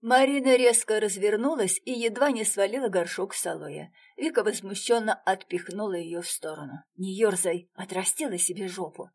Марина резко развернулась и едва не свалила горшок с алоэ. Вика возмущенно отпихнула ее в сторону. «Не ерзай, отрастила себе жопу!»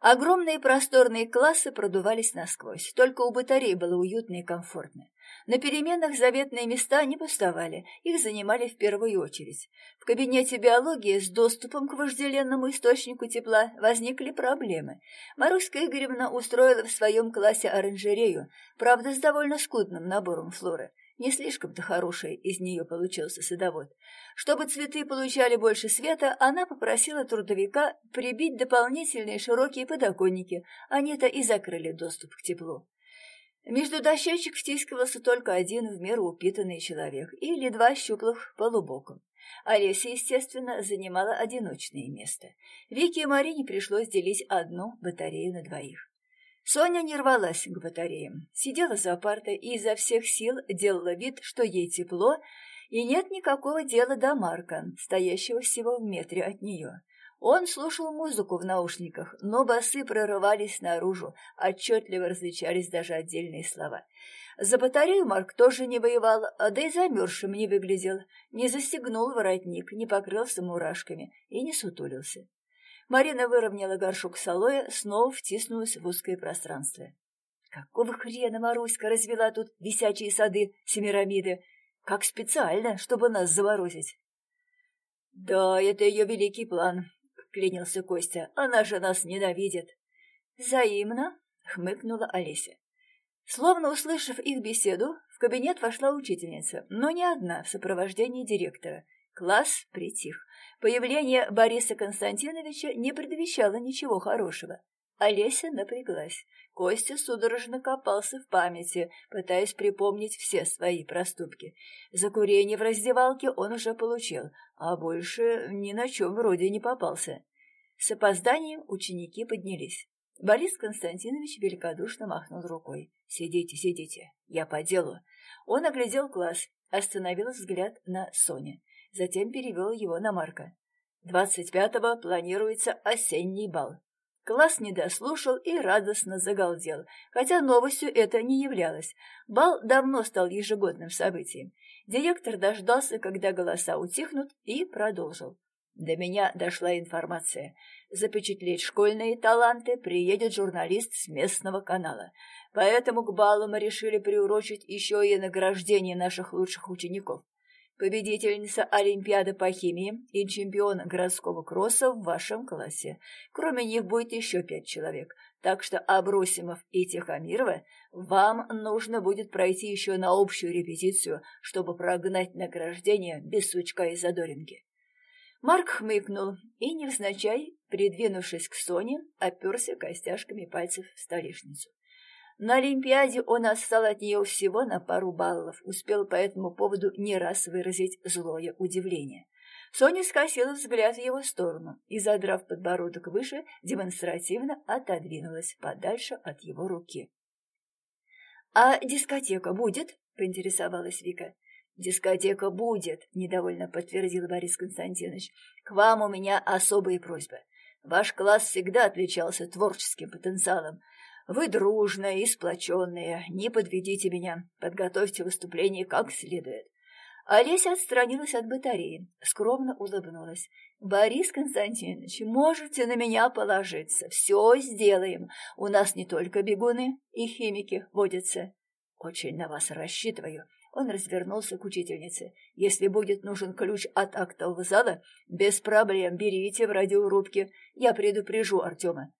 Огромные просторные классы продувались насквозь, только у батареи было уютно и комфортно. На переменах заветные места не пустовали, их занимали в первую очередь. В кабинете биологии с доступом к вожделенному источнику тепла возникли проблемы. Маруська Игоревна устроила в своем классе оранжерею, правда, с довольно скудным набором флоры. Не слишком-то хороший из нее получился садовод. Чтобы цветы получали больше света, она попросила трудовика прибить дополнительные широкие подоконники, они-то и закрыли доступ к теплу. Между дощечек втискивался только один в меру упитанный человек или два щуплых полубоком. Олеся, естественно, занимала одиночное место. Вике и Марине пришлось делить одну батарею на двоих. Соня не рвалась к батареям, сидела за партой и изо всех сил делала вид, что ей тепло, и нет никакого дела до Марка, стоящего всего в метре от нее. Он слушал музыку в наушниках, но басы прорывались наружу, отчетливо различались даже отдельные слова. За батарею Марк тоже не воевал, да и замерзшим не выглядел, не застегнул воротник, не покрылся мурашками и не сутулился. Марина выровняла горшок с алоэ, снова втиснулась в узкое пространство. Какого хрена Маруська развела тут висячие сады Семирамиды? Как специально, чтобы нас заморозить. Да, это ее великий план клянился Костя. «Она же нас ненавидит!» «Взаимно!» — хмыкнула Олеся. Словно услышав их беседу, в кабинет вошла учительница, но не одна, в сопровождении директора. Класс притих. Появление Бориса Константиновича не предвещало ничего хорошего. Олеся напряглась. Костя судорожно копался в памяти, пытаясь припомнить все свои проступки. За курение в раздевалке он уже получил, а больше ни на чем вроде не попался. С опозданием ученики поднялись. Борис Константинович великодушно махнул рукой. «Сидите, сидите, я по делу». Он оглядел класс, остановил взгляд на Соне, затем перевел его на Марка. «Двадцать пятого планируется осенний бал. Класс не дослушал и радостно загалдел, хотя новостью это не являлось. Бал давно стал ежегодным событием. Директор дождался, когда голоса утихнут, и продолжил. До меня дошла информация. Запечатлеть школьные таланты приедет журналист с местного канала. Поэтому к балу мы решили приурочить еще и награждение наших лучших учеников победительница Олимпиады по химии и чемпион городского кросса в вашем классе. Кроме них будет еще пять человек. Так что Абросимов и Тихомирова вам нужно будет пройти еще на общую репетицию, чтобы прогнать награждение без сучка и задоринки. Марк хмыкнул и, невзначай, придвинувшись к Соне, оперся костяшками пальцев в столешницу. На Олимпиаде он отстал от нее всего на пару баллов, успел по этому поводу не раз выразить злое удивление. Соня скосила взгляд в его сторону и, задрав подбородок выше, демонстративно отодвинулась подальше от его руки. «А дискотека будет?» — поинтересовалась Вика. «Дискотека будет», — недовольно подтвердил Борис Константинович. «К вам у меня особые просьбы. Ваш класс всегда отличался творческим потенциалом, вы дружные и сплоченные, не подведите меня, подготовьте выступление как следует. Олеся отстранилась от батареи, скромно улыбнулась. «Борис Константинович, можете на меня положиться, все сделаем. У нас не только бегуны и химики водятся. Очень на вас рассчитываю». Он развернулся к учительнице. «Если будет нужен ключ от актового зала, без проблем берите в радиорубке. Я предупрежу Артема.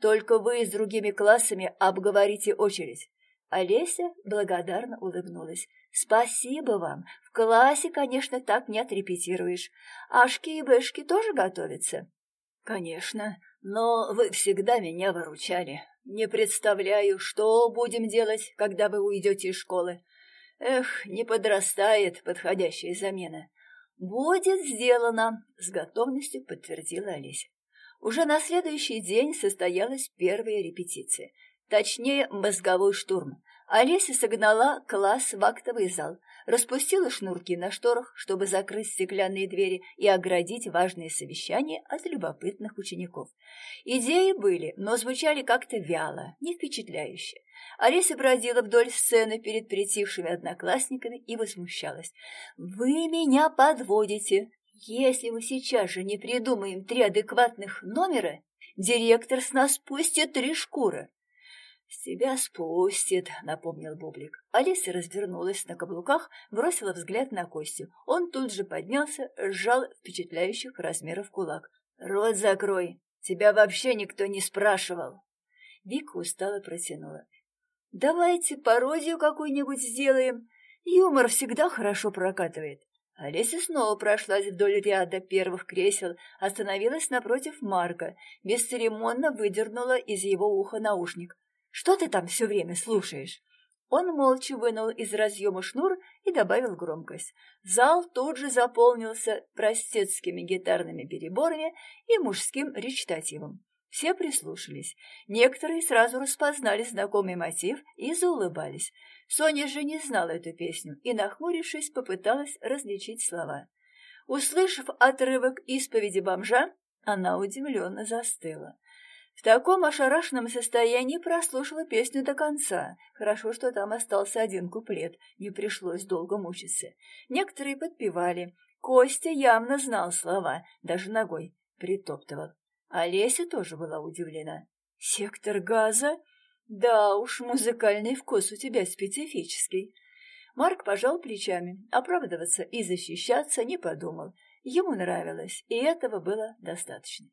Только вы с другими классами обговорите очередь. Олеся благодарно улыбнулась. «Спасибо вам. В классе, конечно, так не отрепетируешь. Ашки и бэшки тоже готовятся?» «Конечно, но вы всегда меня выручали. Не представляю, что будем делать, когда вы уйдете из школы. Эх, не подрастает подходящая замена». «Будет сделано», — с готовностью подтвердила Олеся. Уже на следующий день состоялась первая репетиция, точнее, мозговой штурм. Олеся согнала класс в актовый зал, распустила шнурки на шторах, чтобы закрыть стеклянные двери и оградить важные совещания от любопытных учеников. Идеи были, но звучали как-то вяло, не впечатляюще. Олеся бродила вдоль сцены перед притихшими одноклассниками и возмущалась. «Вы меня подводите! Если мы сейчас же не придумаем три адекватных номера, директор с нас пустит три шкуры!» «С тебя спустит», — напомнил Бублик. Алиса развернулась на каблуках, бросила взгляд на Костю. Он тут же поднялся, сжал впечатляющих размеров кулак. «Рот закрой! Тебя вообще никто не спрашивал!» Вика устало протянула. «Давайте пародию какую-нибудь сделаем. Юмор всегда хорошо прокатывает». Олеся снова прошлась вдоль ряда первых кресел, остановилась напротив Марка, бесцеремонно выдернула из его уха наушник. Что ты там все время слушаешь?» Он молча вынул из разъема шнур и добавил громкость. Зал тут же заполнился простецкими гитарными переборами и мужским речитативом. Все прислушались. Некоторые сразу распознали знакомый мотив и заулыбались. Соня же не знала эту песню и, нахмурившись, попыталась различить слова. Услышав отрывок исповеди бомжа, она удивленно застыла. В таком ошарашенном состоянии прослушала песню до конца. Хорошо, что там остался один куплет, не пришлось долго мучиться. Некоторые подпевали. Костя явно знал слова, даже ногой притоптывал. Олеся тоже была удивлена. «Сектор газа? Да уж, музыкальный вкус у тебя специфический». Марк пожал плечами, оправдываться и защищаться не подумал. Ему нравилось, и этого было достаточно.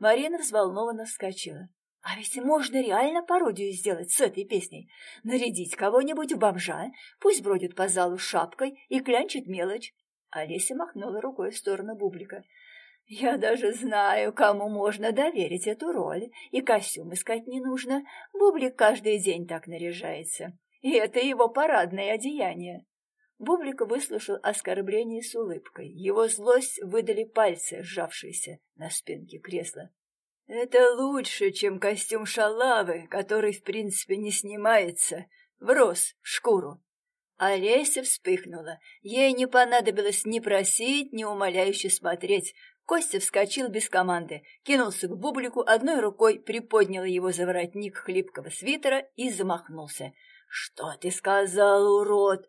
Марина взволнованно вскочила. А ведь можно реально пародию сделать с этой песней. Нарядить кого-нибудь в бомжа, пусть бродит по залу шапкой и клянчит мелочь. Олеся махнула рукой в сторону Бублика. «Я даже знаю, кому можно доверить эту роль, и костюм искать не нужно. Бублик каждый день так наряжается, и это его парадное одеяние». Бублик выслушал оскорбление с улыбкой. Его злость выдали пальцы, сжавшиеся на спинке кресла. «Это лучше, чем костюм шалавы, который, в принципе, не снимается. Врос в шкуру». Олеся вспыхнула. Ей не понадобилось ни просить, ни умоляюще смотреть. Костя вскочил без команды, кинулся к бублику, одной рукой приподнял его за воротник хлипкого свитера и замахнулся. «Что ты сказал, урод?»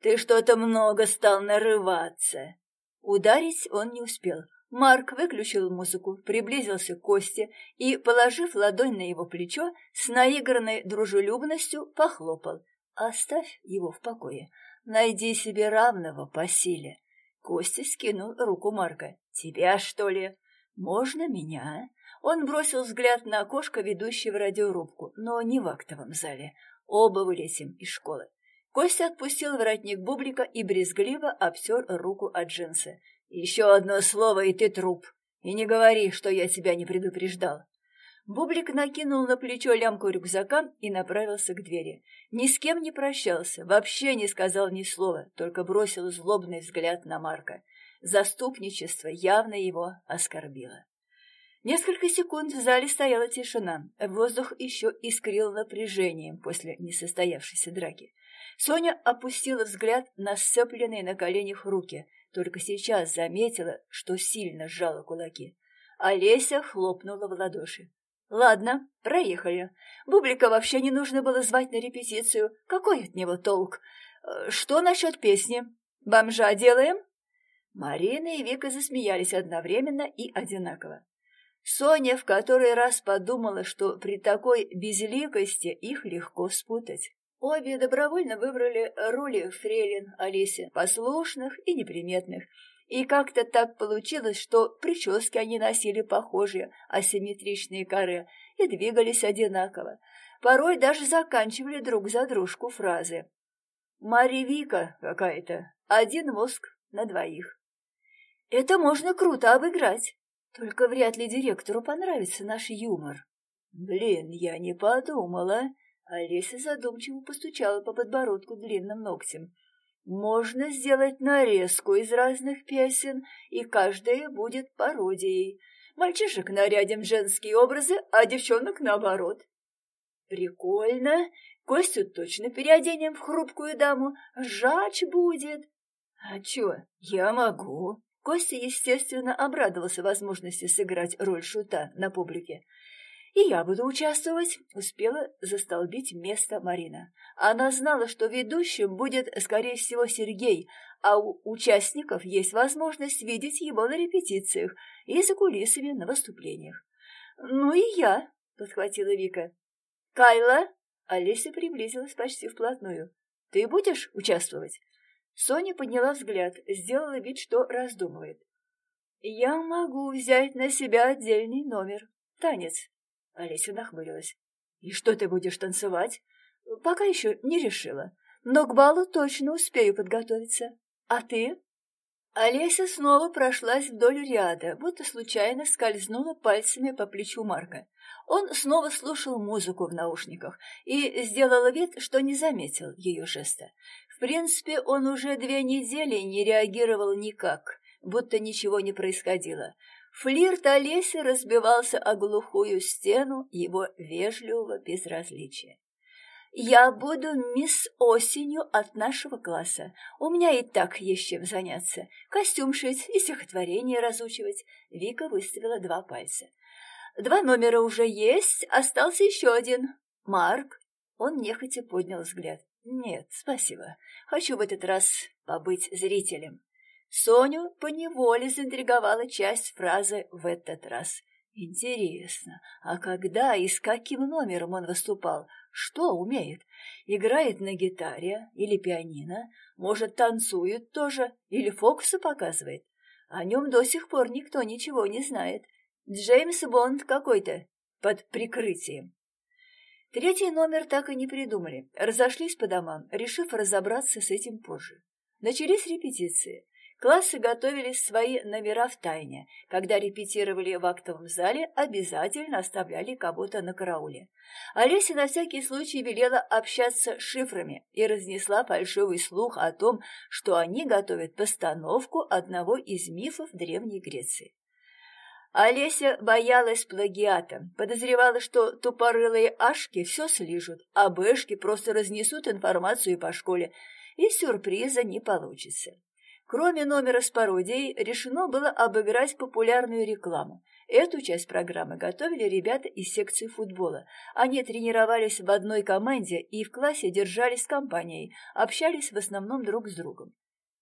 Ты что-то много стал нарываться. Ударить он не успел. Марк выключил музыку, приблизился к Косте и, положив ладонь на его плечо, с наигранной дружелюбностью похлопал. «Оставь его в покое. Найди себе равного по силе». Костя скинул руку Марка. «Тебя, что ли?» «Можно меня?» Он бросил взгляд на окошко, ведущее в радиорубку, но не в актовом зале. Оба вылетим из школы. Костя отпустил воротник бублика и брезгливо обтер руку от джинсы. «Еще одно слово, и ты труп. И не говори, что я тебя не предупреждал». Бублик накинул на плечо лямку рюкзака и направился к двери. Ни с кем не прощался, вообще не сказал ни слова, только бросил злобный взгляд на Марка. Заступничество явно его оскорбило. Несколько секунд в зале стояла тишина, воздух еще искрил напряжением после несостоявшейся драки. Соня опустила взгляд на сцепленные на коленях руки, только сейчас заметила, что сильно сжала кулаки. Олеся хлопнула в ладоши. «Ладно, проехали. Бублика вообще не нужно было звать на репетицию. Какой от него толк? Э, что насчет песни? Бомжа делаем?» Марина и Вика засмеялись одновременно и одинаково. Соня в который раз подумала, что при такой безликости их легко спутать. Обе добровольно выбрали роли фрейлин Алисе, послушных и неприметных. И как-то так получилось, что прически они носили похожие, асимметричные коры, и двигались одинаково. Порой даже заканчивали друг за дружку фразы. «Марья Вика какая-то, один мозг на двоих». «Это можно круто обыграть, только вряд ли директору понравится наш юмор». «Блин, я не подумала», Олеся задумчиво постучала по подбородку длинным ногтем. «Можно сделать нарезку из разных песен, и каждая будет пародией. Мальчишек нарядим женские образы, а девчонок наоборот». «Прикольно!» Костю точно переоденем в хрупкую даму, жач будет. А чё, я могу. Костя, естественно, обрадовался возможности сыграть роль шута на публике. «И я буду участвовать», — успела застолбить место Марина. Она знала, что ведущим будет, скорее всего, Сергей, а у участников есть возможность видеть его на репетициях и за кулисами на выступлениях. «Ну и я», — подхватила Вика. «Кайла?» — Олеся приблизилась почти вплотную. «Ты будешь участвовать?» Соня подняла взгляд, сделала вид, что раздумывает. «Я могу взять на себя отдельный номер. Танец». Олеся нахмурилась. «И что ты будешь танцевать?» «Пока еще не решила, но к балу точно успею подготовиться. А ты?» Олеся снова прошлась вдоль ряда, будто случайно скользнула пальцами по плечу Марка. Он снова слушал музыку в наушниках и сделал вид, что не заметил ее жеста. Принципе, он уже две недели не реагировал никак, будто ничего не происходило. Флирт Олеси разбивался о глухую стену его вежливого безразличия. «Я буду мисс Осенью от нашего класса. У меня и так есть чем заняться. Костюм шить и стихотворение разучивать». Вика выставила два пальца. «Два номера уже есть, остался еще один. Марк». Он нехотя поднял взгляд. «Нет, спасибо. Хочу в этот раз побыть зрителем». Соню поневоле заинтриговала часть фразы «в этот раз». Интересно, а когда и с каким номером он выступал? Что умеет? Играет на гитаре или пианино? Может, танцует тоже? Или фокусы показывает? О нем до сих пор никто ничего не знает. Джеймс Бонд какой-то, под прикрытием. Третий номер так и не придумали. Разошлись по домам, решив разобраться с этим позже. Начались репетиции. Классы готовили свои номера в тайне. Когда репетировали в актовом зале, обязательно оставляли кого-то на карауле. Олеся на всякий случай велела общаться шифрами и разнесла фальшивый слух о том, что они готовят постановку одного из мифов Древней Греции. Олеся боялась плагиата, подозревала, что тупорылые ашки все слижут, а бэшки просто разнесут информацию по школе, и сюрприза не получится. Кроме номера с пародией, решено было обыграть популярную рекламу. Эту часть программы готовили ребята из секции футбола. Они тренировались в одной команде и в классе держались компанией, общались в основном друг с другом.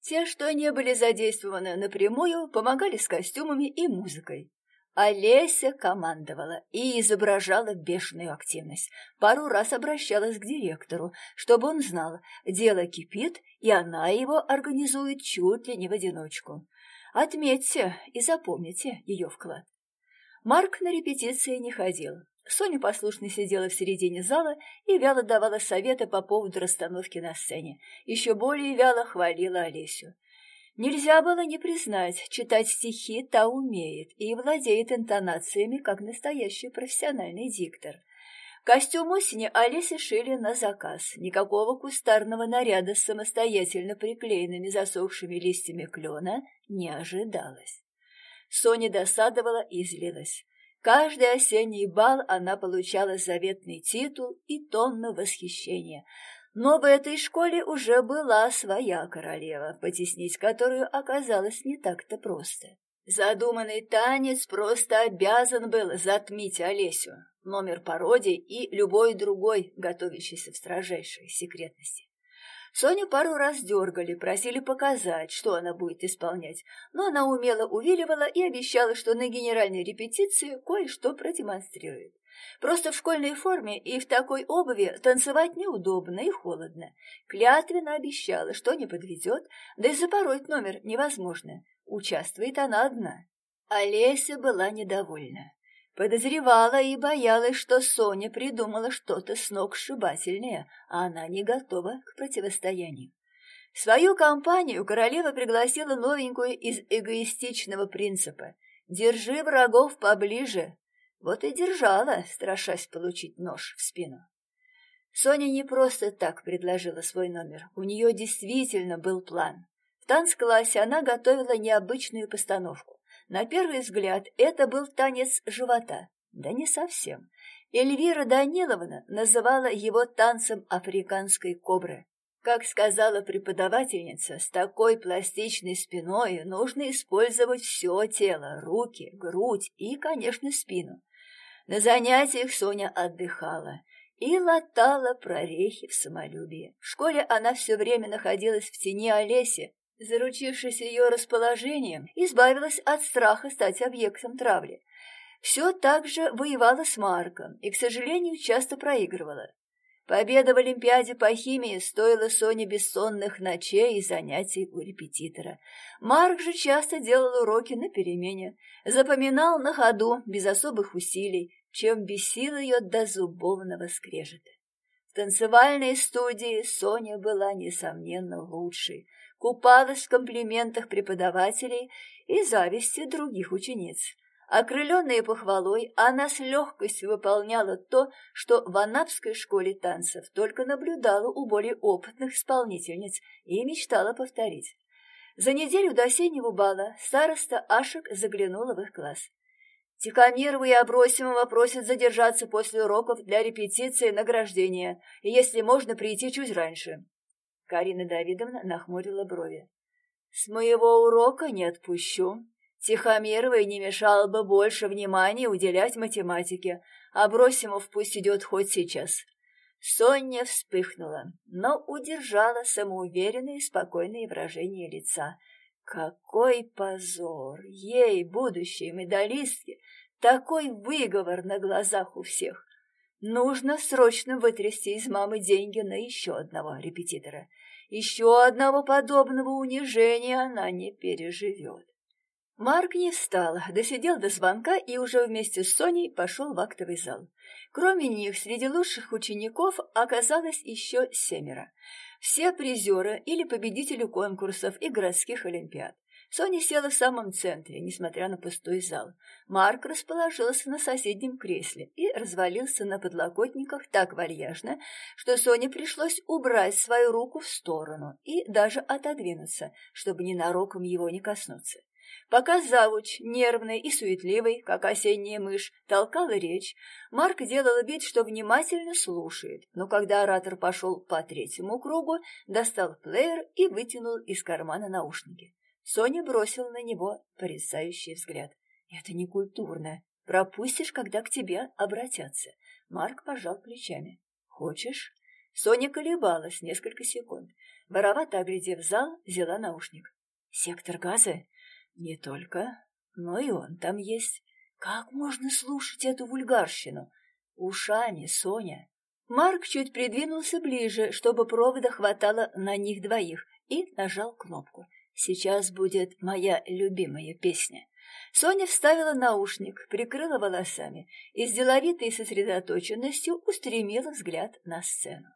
Те, что не были задействованы напрямую, помогали с костюмами и музыкой. Олеся командовала и изображала бешеную активность. Пару раз обращалась к директору, чтобы он знал, дело кипит, и она его организует чуть ли не в одиночку. Отметьте и запомните ее вклад. Марк на репетиции не ходил. Соня послушно сидела в середине зала и вяло давала советы по поводу расстановки на сцене. Еще более вяло хвалила Олесю. Нельзя было не признать, читать стихи та умеет и владеет интонациями, как настоящий профессиональный диктор. Костюм осени Олесе шили на заказ. Никакого кустарного наряда с самостоятельно приклеенными засохшими листьями клена не ожидалось. Соня досадовала и злилась. Каждый осенний бал она получала заветный титул и тонну восхищения – но в этой школе уже была своя королева, потеснить которую оказалось не так-то просто. Задуманный танец просто обязан был затмить Олесю, номер пародий и любой другой, готовящийся в строжайшей секретности. Соню пару раз дергали, просили показать, что она будет исполнять, но она умело увиливала и обещала, что на генеральной репетиции кое-что продемонстрирует. Просто в школьной форме и в такой обуви танцевать неудобно и холодно. Клятвенно обещала, что не подведет, да и запороть номер невозможно. Участвует она одна. Олеся была недовольна. Подозревала и боялась, что Соня придумала что-то сногсшибательное, а она не готова к противостоянию. В свою компанию королева пригласила новенькую из эгоистичного принципа. «Держи врагов поближе, вот и держала, страшась получить нож в спину. Соня не просто так предложила свой номер. У нее действительно был план. В танцклассе она готовила необычную постановку. На первый взгляд это был танец живота. Да не совсем. Эльвира Даниловна называла его танцем африканской кобры. Как сказала преподавательница, с такой пластичной спиной нужно использовать все тело, руки, грудь и, конечно, спину. На занятиях Соня отдыхала и латала прорехи в самолюбии. В школе она все время находилась в тени Олеси, заручившись ее расположением, избавилась от страха стать объектом травли. Все так же воевала с Марком и, к сожалению, часто проигрывала. Победа в Олимпиаде по химии стоила Соне бессонных ночей и занятий у репетитора. Марк же часто делал уроки на перемене, запоминал на ходу, без особых усилий, чем бесил ее до зубовного скрежета. В танцевальной студии Соня была, несомненно, лучшей, купалась в комплиментах преподавателей и зависти других учениц. Окрыленная похвалой, она с легкостью выполняла то, что в Анапской школе танцев только наблюдала у более опытных исполнительниц и мечтала повторить. За неделю до осеннего бала староста Ашек заглянула в их класс. Тихомирова и Абросимова просят задержаться после уроков для репетиции награждения, и, если можно, прийти чуть раньше. Карина Давидовна нахмурила брови. «С моего урока не отпущу. Тихомировой не мешало бы больше внимания уделять математике, а Бросимов пусть идет хоть сейчас. Соня вспыхнула, но удержала самоуверенное и спокойное выражение лица. Какой позор! Ей, будущей медалистке, такой выговор на глазах у всех. Нужно срочно вытрясти из мамы деньги на еще одного репетитора. Еще одного подобного унижения она не переживет. Марк не встал, досидел до звонка и уже вместе с Соней пошел в актовый зал. Кроме них, среди лучших учеников оказалось еще семеро. Все призеры или победители конкурсов и городских олимпиад. Соня села в самом центре, несмотря на пустой зал. Марк расположился на соседнем кресле и развалился на подлокотниках так вальяжно, что Соне пришлось убрать свою руку в сторону и даже отодвинуться, чтобы ненароком его не коснуться. Пока завуч, нервный и суетливый, как осенняя мышь, толкала речь, Марк делал вид, что внимательно слушает, но когда оратор пошел по третьему кругу, достал плеер и вытянул из кармана наушники. Соня бросила на него порицающий взгляд. «Это не культурно. Пропустишь, когда к тебе обратятся». Марк пожал плечами. «Хочешь?» Соня колебалась несколько секунд. Воровато оглядев зал, взяла наушник. «Сектор газа?» Не только, но и он там есть. Как можно слушать эту вульгарщину? Ушами, Соня. Марк чуть придвинулся ближе, чтобы провода хватало на них двоих, и нажал кнопку. Сейчас будет моя любимая песня. Соня вставила наушник, прикрыла волосами и с деловитой сосредоточенностью устремила взгляд на сцену.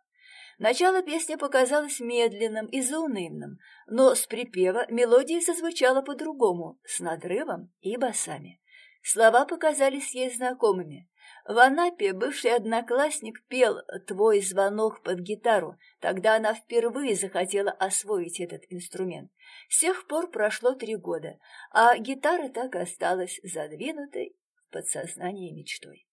Начало песни показалось медленным и заунывным, но с припева мелодия зазвучала по-другому, с надрывом и басами. Слова показались ей знакомыми. В Анапе бывший одноклассник пел «Твой звонок под гитару», тогда она впервые захотела освоить этот инструмент. С тех пор прошло три года, а гитара так осталась задвинутой в подсознание мечтой.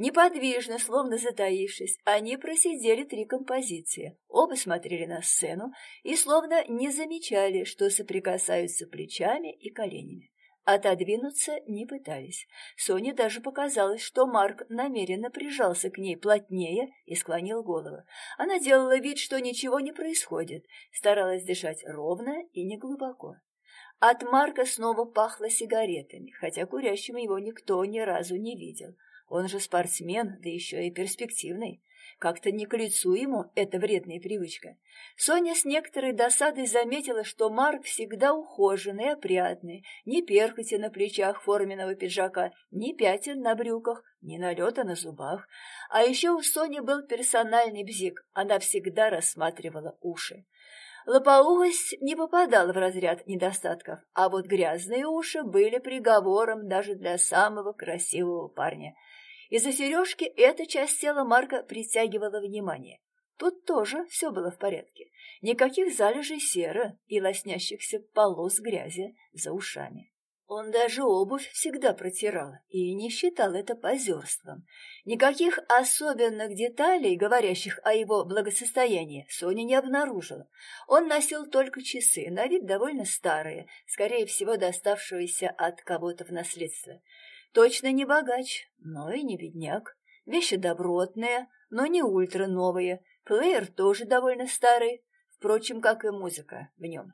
Неподвижно, словно затаившись, они просидели три композиции. Оба смотрели на сцену и словно не замечали, что соприкасаются плечами и коленями. Отодвинуться не пытались. Соне даже показалось, что Марк намеренно прижался к ней плотнее и склонил голову. Она делала вид, что ничего не происходит, старалась дышать ровно и неглубоко. От Марка снова пахло сигаретами, хотя курящим его никто ни разу не видел. Он же спортсмен, да еще и перспективный. Как-то не к лицу ему эта вредная привычка. Соня с некоторой досадой заметила, что Марк всегда ухоженный, опрятный, ни перхоти на плечах форменного пиджака, ни пятен на брюках, ни налета на зубах. А еще у Сони был персональный бзик, она всегда рассматривала уши. Лопоухость не попадала в разряд недостатков, а вот грязные уши были приговором даже для самого красивого парня – из-за сережки эта часть тела Марка притягивала внимание. Тут тоже все было в порядке. Никаких залежей серы и лоснящихся полос грязи за ушами. Он даже обувь всегда протирал и не считал это позерством. Никаких особенных деталей, говорящих о его благосостоянии, Соня не обнаружила. Он носил только часы, на вид довольно старые, скорее всего, доставшиеся от кого-то в наследство. Точно не богач, но и не бедняк. Вещи добротные, но не ультра новые. Плеер тоже довольно старый, впрочем, как и музыка в нем.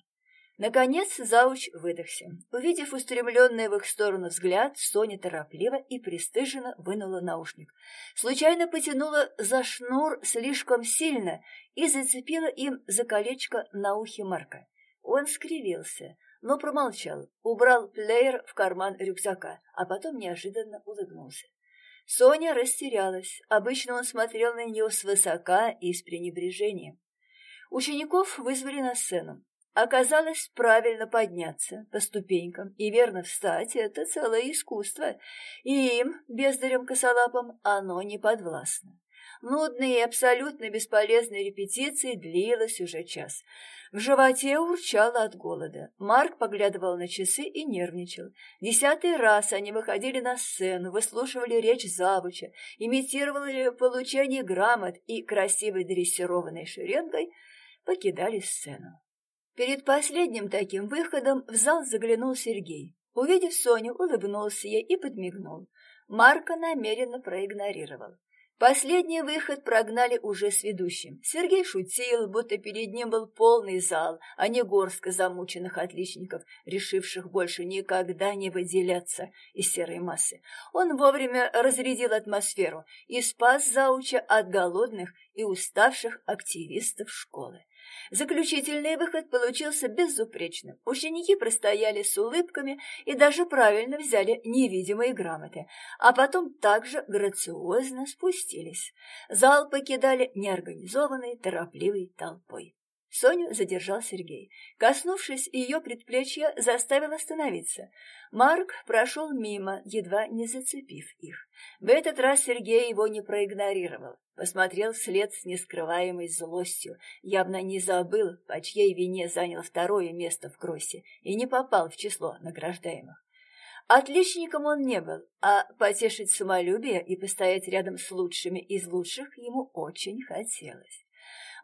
Наконец зауч выдохся. Увидев устремленный в их сторону взгляд, Соня торопливо и пристыженно вынула наушник. Случайно потянула за шнур слишком сильно и зацепила им за колечко на ухе Марка. Он скривился, но промолчал, убрал плеер в карман рюкзака, а потом неожиданно улыбнулся. Соня растерялась. Обычно он смотрел на нее свысока и с пренебрежением. Учеников вызвали на сцену. Оказалось, правильно подняться по ступенькам и верно встать — это целое искусство, и им, бездарям-косолапам, оно не подвластно. Нудные и абсолютно бесполезные репетиции длилась уже час. В животе урчало от голода. Марк поглядывал на часы и нервничал. Десятый раз они выходили на сцену, выслушивали речь завуча, имитировали получение грамот и красивой дрессированной шеренгой покидали сцену. Перед последним таким выходом в зал заглянул Сергей. Увидев Соню, улыбнулся ей и подмигнул. Марка намеренно проигнорировал. Последний выход прогнали уже с ведущим. Сергей шутил, будто перед ним был полный зал, а не горстка замученных отличников, решивших больше никогда не выделяться из серой массы. Он вовремя разрядил атмосферу и спас зауча от голодных и уставших активистов школы. Заключительный выход получился безупречным. Ученики простояли с улыбками и даже правильно взяли невидимые грамоты, а потом также грациозно спустились. Зал покидали неорганизованной, торопливой толпой. Соню задержал Сергей. Коснувшись ее предплечья, заставил остановиться. Марк прошел мимо, едва не зацепив их. В этот раз Сергей его не проигнорировал. Посмотрел вслед с нескрываемой злостью, явно не забыл, по чьей вине занял второе место в кроссе и не попал в число награждаемых. Отличником он не был, а потешить самолюбие и постоять рядом с лучшими из лучших ему очень хотелось.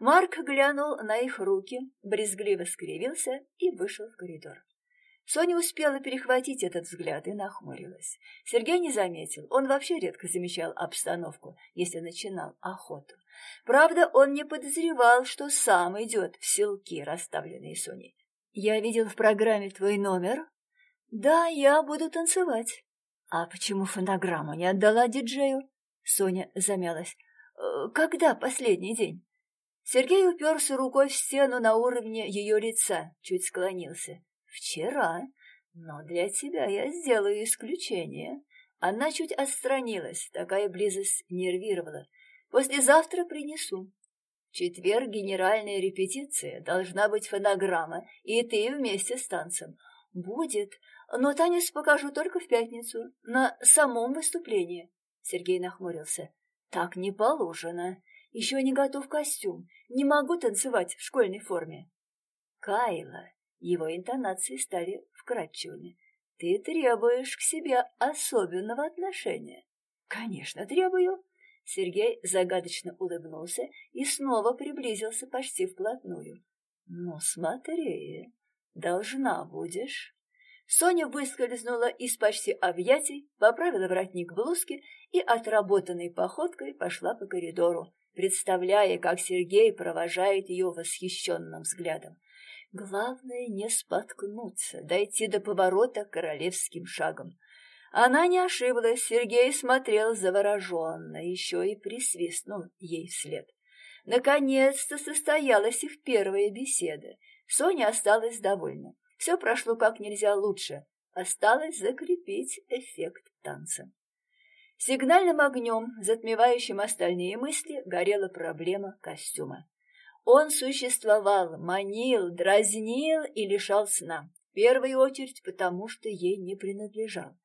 Марк глянул на их руки, брезгливо скривился и вышел в коридор. Соня успела перехватить этот взгляд и нахмурилась. Сергей не заметил, он вообще редко замечал обстановку, если начинал охоту. Правда, он не подозревал, что сам идет в селки, расставленные Соней. «Я видел в программе твой номер?» «Да, я буду танцевать». «А почему фонограмму не отдала диджею?» Соня замялась. «Э, «Когда последний день?» Сергей уперся рукой в стену на уровне ее лица, чуть склонился. «Вчера, но для тебя я сделаю исключение». Она чуть отстранилась, такая близость нервировала. «Послезавтра принесу». В четверг генеральная репетиция, должна быть фонограмма, и ты вместе с танцем. Будет, но танец покажу только в пятницу, на самом выступлении. Сергей нахмурился. Так не положено. Еще не готов костюм. Не могу танцевать в школьной форме. Кайла. Его интонации стали вкрадчивыми. Ты требуешь к себе особенного отношения. Конечно, требую. Сергей загадочно улыбнулся и снова приблизился почти вплотную. Ну, смотри, должна будешь. Соня выскользнула из почти объятий, поправила воротник блузки и отработанной походкой пошла по коридору, представляя, как Сергей провожает ее восхищенным взглядом. Главное не споткнуться, дойти до поворота королевским шагом. Она не ошиблась, Сергей смотрел завороженно, еще и присвистнул ей вслед. Наконец-то состоялась их первая беседа. Соня осталась довольна. Все прошло как нельзя лучше. Осталось закрепить эффект танца. Сигнальным огнем, затмевающим остальные мысли, горела проблема костюма. Он существовал, манил, дразнил и лишал сна. В первую очередь потому, что ей не принадлежал.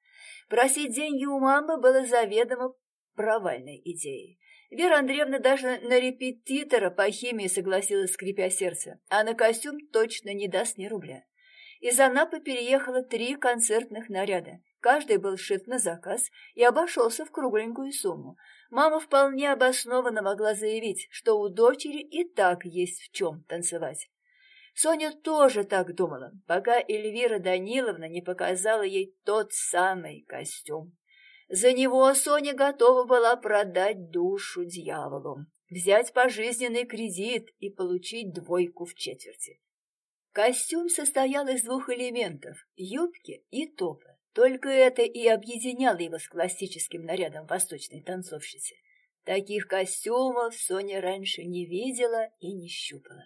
Просить деньги у мамы было заведомо провальной идеей. Вера Андреевна даже на репетитора по химии согласилась, скрипя сердце, а на костюм точно не даст ни рубля. Из Анапы переехало три концертных наряда. Каждый был сшит на заказ и обошелся в кругленькую сумму. Мама вполне обоснованно могла заявить, что у дочери и так есть в чем танцевать. Соня тоже так думала, пока Эльвира Даниловна не показала ей тот самый костюм. За него Соня готова была продать душу дьяволу, взять пожизненный кредит и получить двойку в четверти. Костюм состоял из двух элементов – юбки и топа. Только это и объединяло его с классическим нарядом восточной танцовщицы. Таких костюмов Соня раньше не видела и не щупала.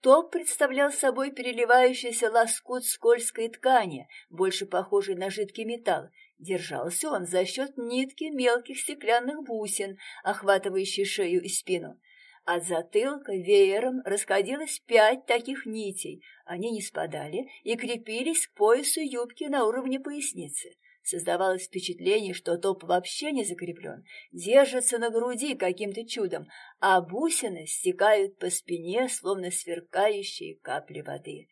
Топ представлял собой переливающийся лоскут скользкой ткани, больше похожий на жидкий металл. Держался он за счет нитки мелких стеклянных бусин, охватывающей шею и спину. От затылка веером расходилось пять таких нитей. Они не спадали и крепились к поясу юбки на уровне поясницы. Создавалось впечатление, что топ вообще не закреплен, держится на груди каким-то чудом, а бусины стекают по спине, словно сверкающие капли воды.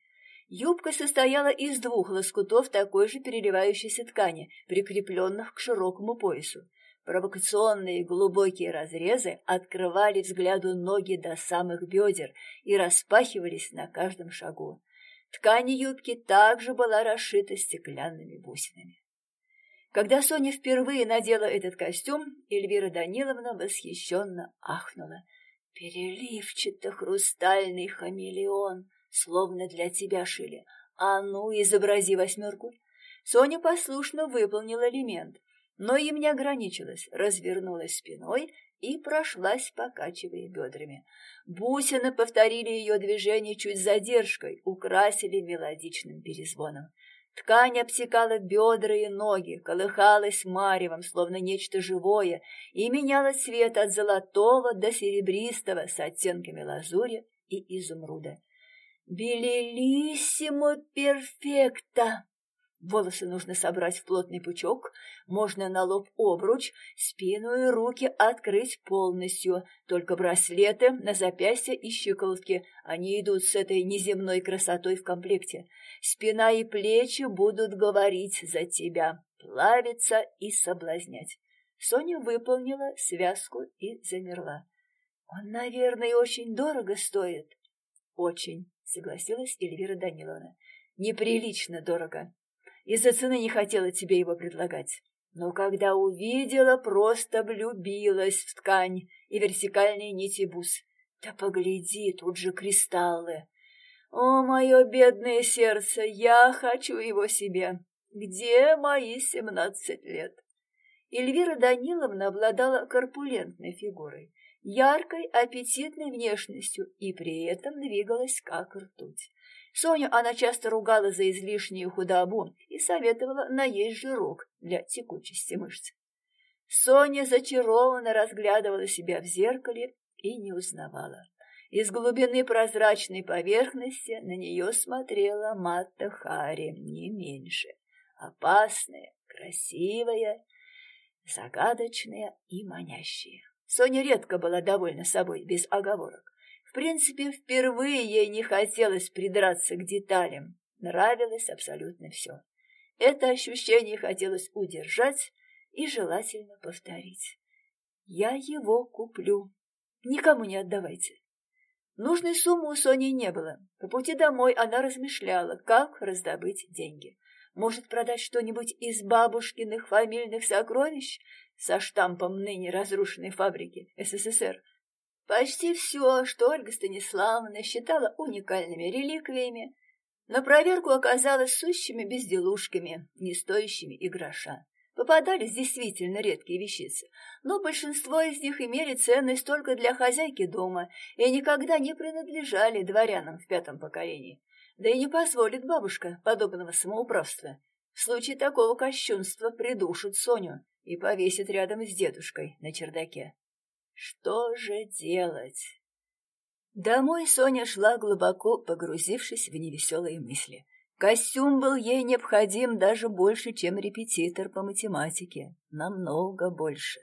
Юбка состояла из двух лоскутов такой же переливающейся ткани, прикрепленных к широкому поясу. Провокационные глубокие разрезы открывали взгляду ноги до самых бедер и распахивались на каждом шагу. Ткань юбки также была расшита стеклянными бусинами. Когда Соня впервые надела этот костюм, Эльвира Даниловна восхищенно ахнула. «Переливчато-хрустальный хамелеон, словно для тебя шили. А ну, изобрази восьмерку!» Соня послушно выполнила элемент но им не ограничилась, развернулась спиной и прошлась, покачивая бедрами. Бусины повторили ее движение чуть задержкой, украсили мелодичным перезвоном. Ткань обсекала бедра и ноги, колыхалась маревом, словно нечто живое, и меняла цвет от золотого до серебристого с оттенками лазури и изумруда. «Белилиссимо перфекта!» Волосы нужно собрать в плотный пучок, можно на лоб обруч, спину и руки открыть полностью, только браслеты на запястье и щиколотки, они идут с этой неземной красотой в комплекте. Спина и плечи будут говорить за тебя, плавиться и соблазнять. Соня выполнила связку и замерла. Он, наверное, очень дорого стоит. Очень, согласилась Эльвира Даниловна. Неприлично дорого. Из-за цены не хотела тебе его предлагать. Но когда увидела, просто влюбилась в ткань и вертикальные нити бус. Да погляди, тут же кристаллы. О, мое бедное сердце, я хочу его себе. Где мои семнадцать лет? Эльвира Даниловна обладала корпулентной фигурой, яркой, аппетитной внешностью и при этом двигалась как ртуть. Соню она часто ругала за излишнюю худобу и советовала наесть жирок для текучести мышц. Соня зачарованно разглядывала себя в зеркале и не узнавала. Из глубины прозрачной поверхности на нее смотрела Матта Хари не меньше. Опасная, красивая, загадочная и манящая. Соня редко была довольна собой, без оговорок. Принципе, впервые ей не хотелось придраться к деталям. Нравилось абсолютно все. Это ощущение хотелось удержать и желательно повторить. «Я его куплю. Никому не отдавайте». Нужной суммы у Сони не было. По пути домой она размышляла, как раздобыть деньги. Может, продать что-нибудь из бабушкиных фамильных сокровищ со штампом ныне разрушенной фабрики СССР – Почти все, что Ольга Станиславовна считала уникальными реликвиями, на проверку оказалось сущими безделушками, не стоящими и гроша. Попадались действительно редкие вещицы, но большинство из них имели ценность только для хозяйки дома и никогда не принадлежали дворянам в пятом поколении. Да и не позволит бабушка подобного самоуправства. В случае такого кощунства придушит Соню и повесит рядом с дедушкой на чердаке. Что же делать? Домой Соня шла глубоко, погрузившись в невеселые мысли. Костюм был ей необходим даже больше, чем репетитор по математике. Намного больше.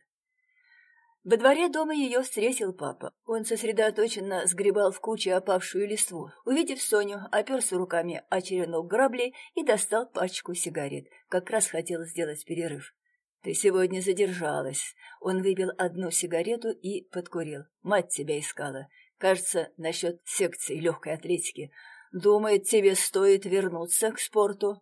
Во дворе дома ее встретил папа. Он сосредоточенно сгребал в куче опавшую листву. Увидев Соню, оперся руками о черенок грабли и достал пачку сигарет. Как раз хотел сделать перерыв. «Ты сегодня задержалась». Он выбил одну сигарету и подкурил. «Мать тебя искала. Кажется, насчет секции легкой атлетики. Думает, тебе стоит вернуться к спорту».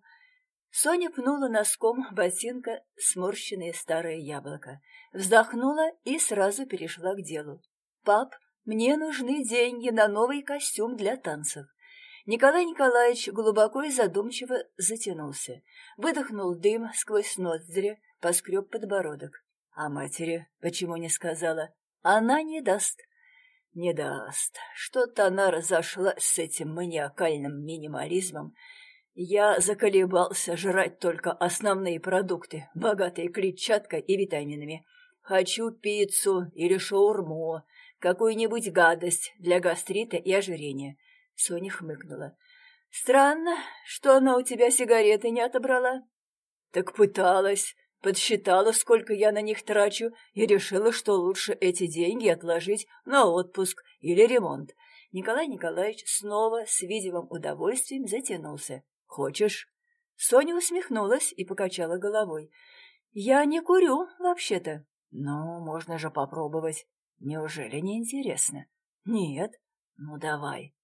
Соня пнула носком ботинка сморщенное старое яблоко. Вздохнула и сразу перешла к делу. «Пап, мне нужны деньги на новый костюм для танцев». Николай Николаевич глубоко и задумчиво затянулся. Выдохнул дым сквозь ноздри, поскреб подбородок. А матери почему не сказала? Она не даст. Не даст. Что-то она разошлась с этим маниакальным минимализмом. Я заколебался жрать только основные продукты, богатые клетчаткой и витаминами. Хочу пиццу или шаурму, какую-нибудь гадость для гастрита и ожирения. Соня хмыкнула. Странно, что она у тебя сигареты не отобрала. Так пыталась, подсчитала, сколько я на них трачу, и решила, что лучше эти деньги отложить на отпуск или ремонт. Николай Николаевич снова с видимым удовольствием затянулся. «Хочешь?» Соня усмехнулась и покачала головой. «Я не курю, вообще-то». «Ну, можно же попробовать. Неужели не интересно?» «Нет». «Ну, давай».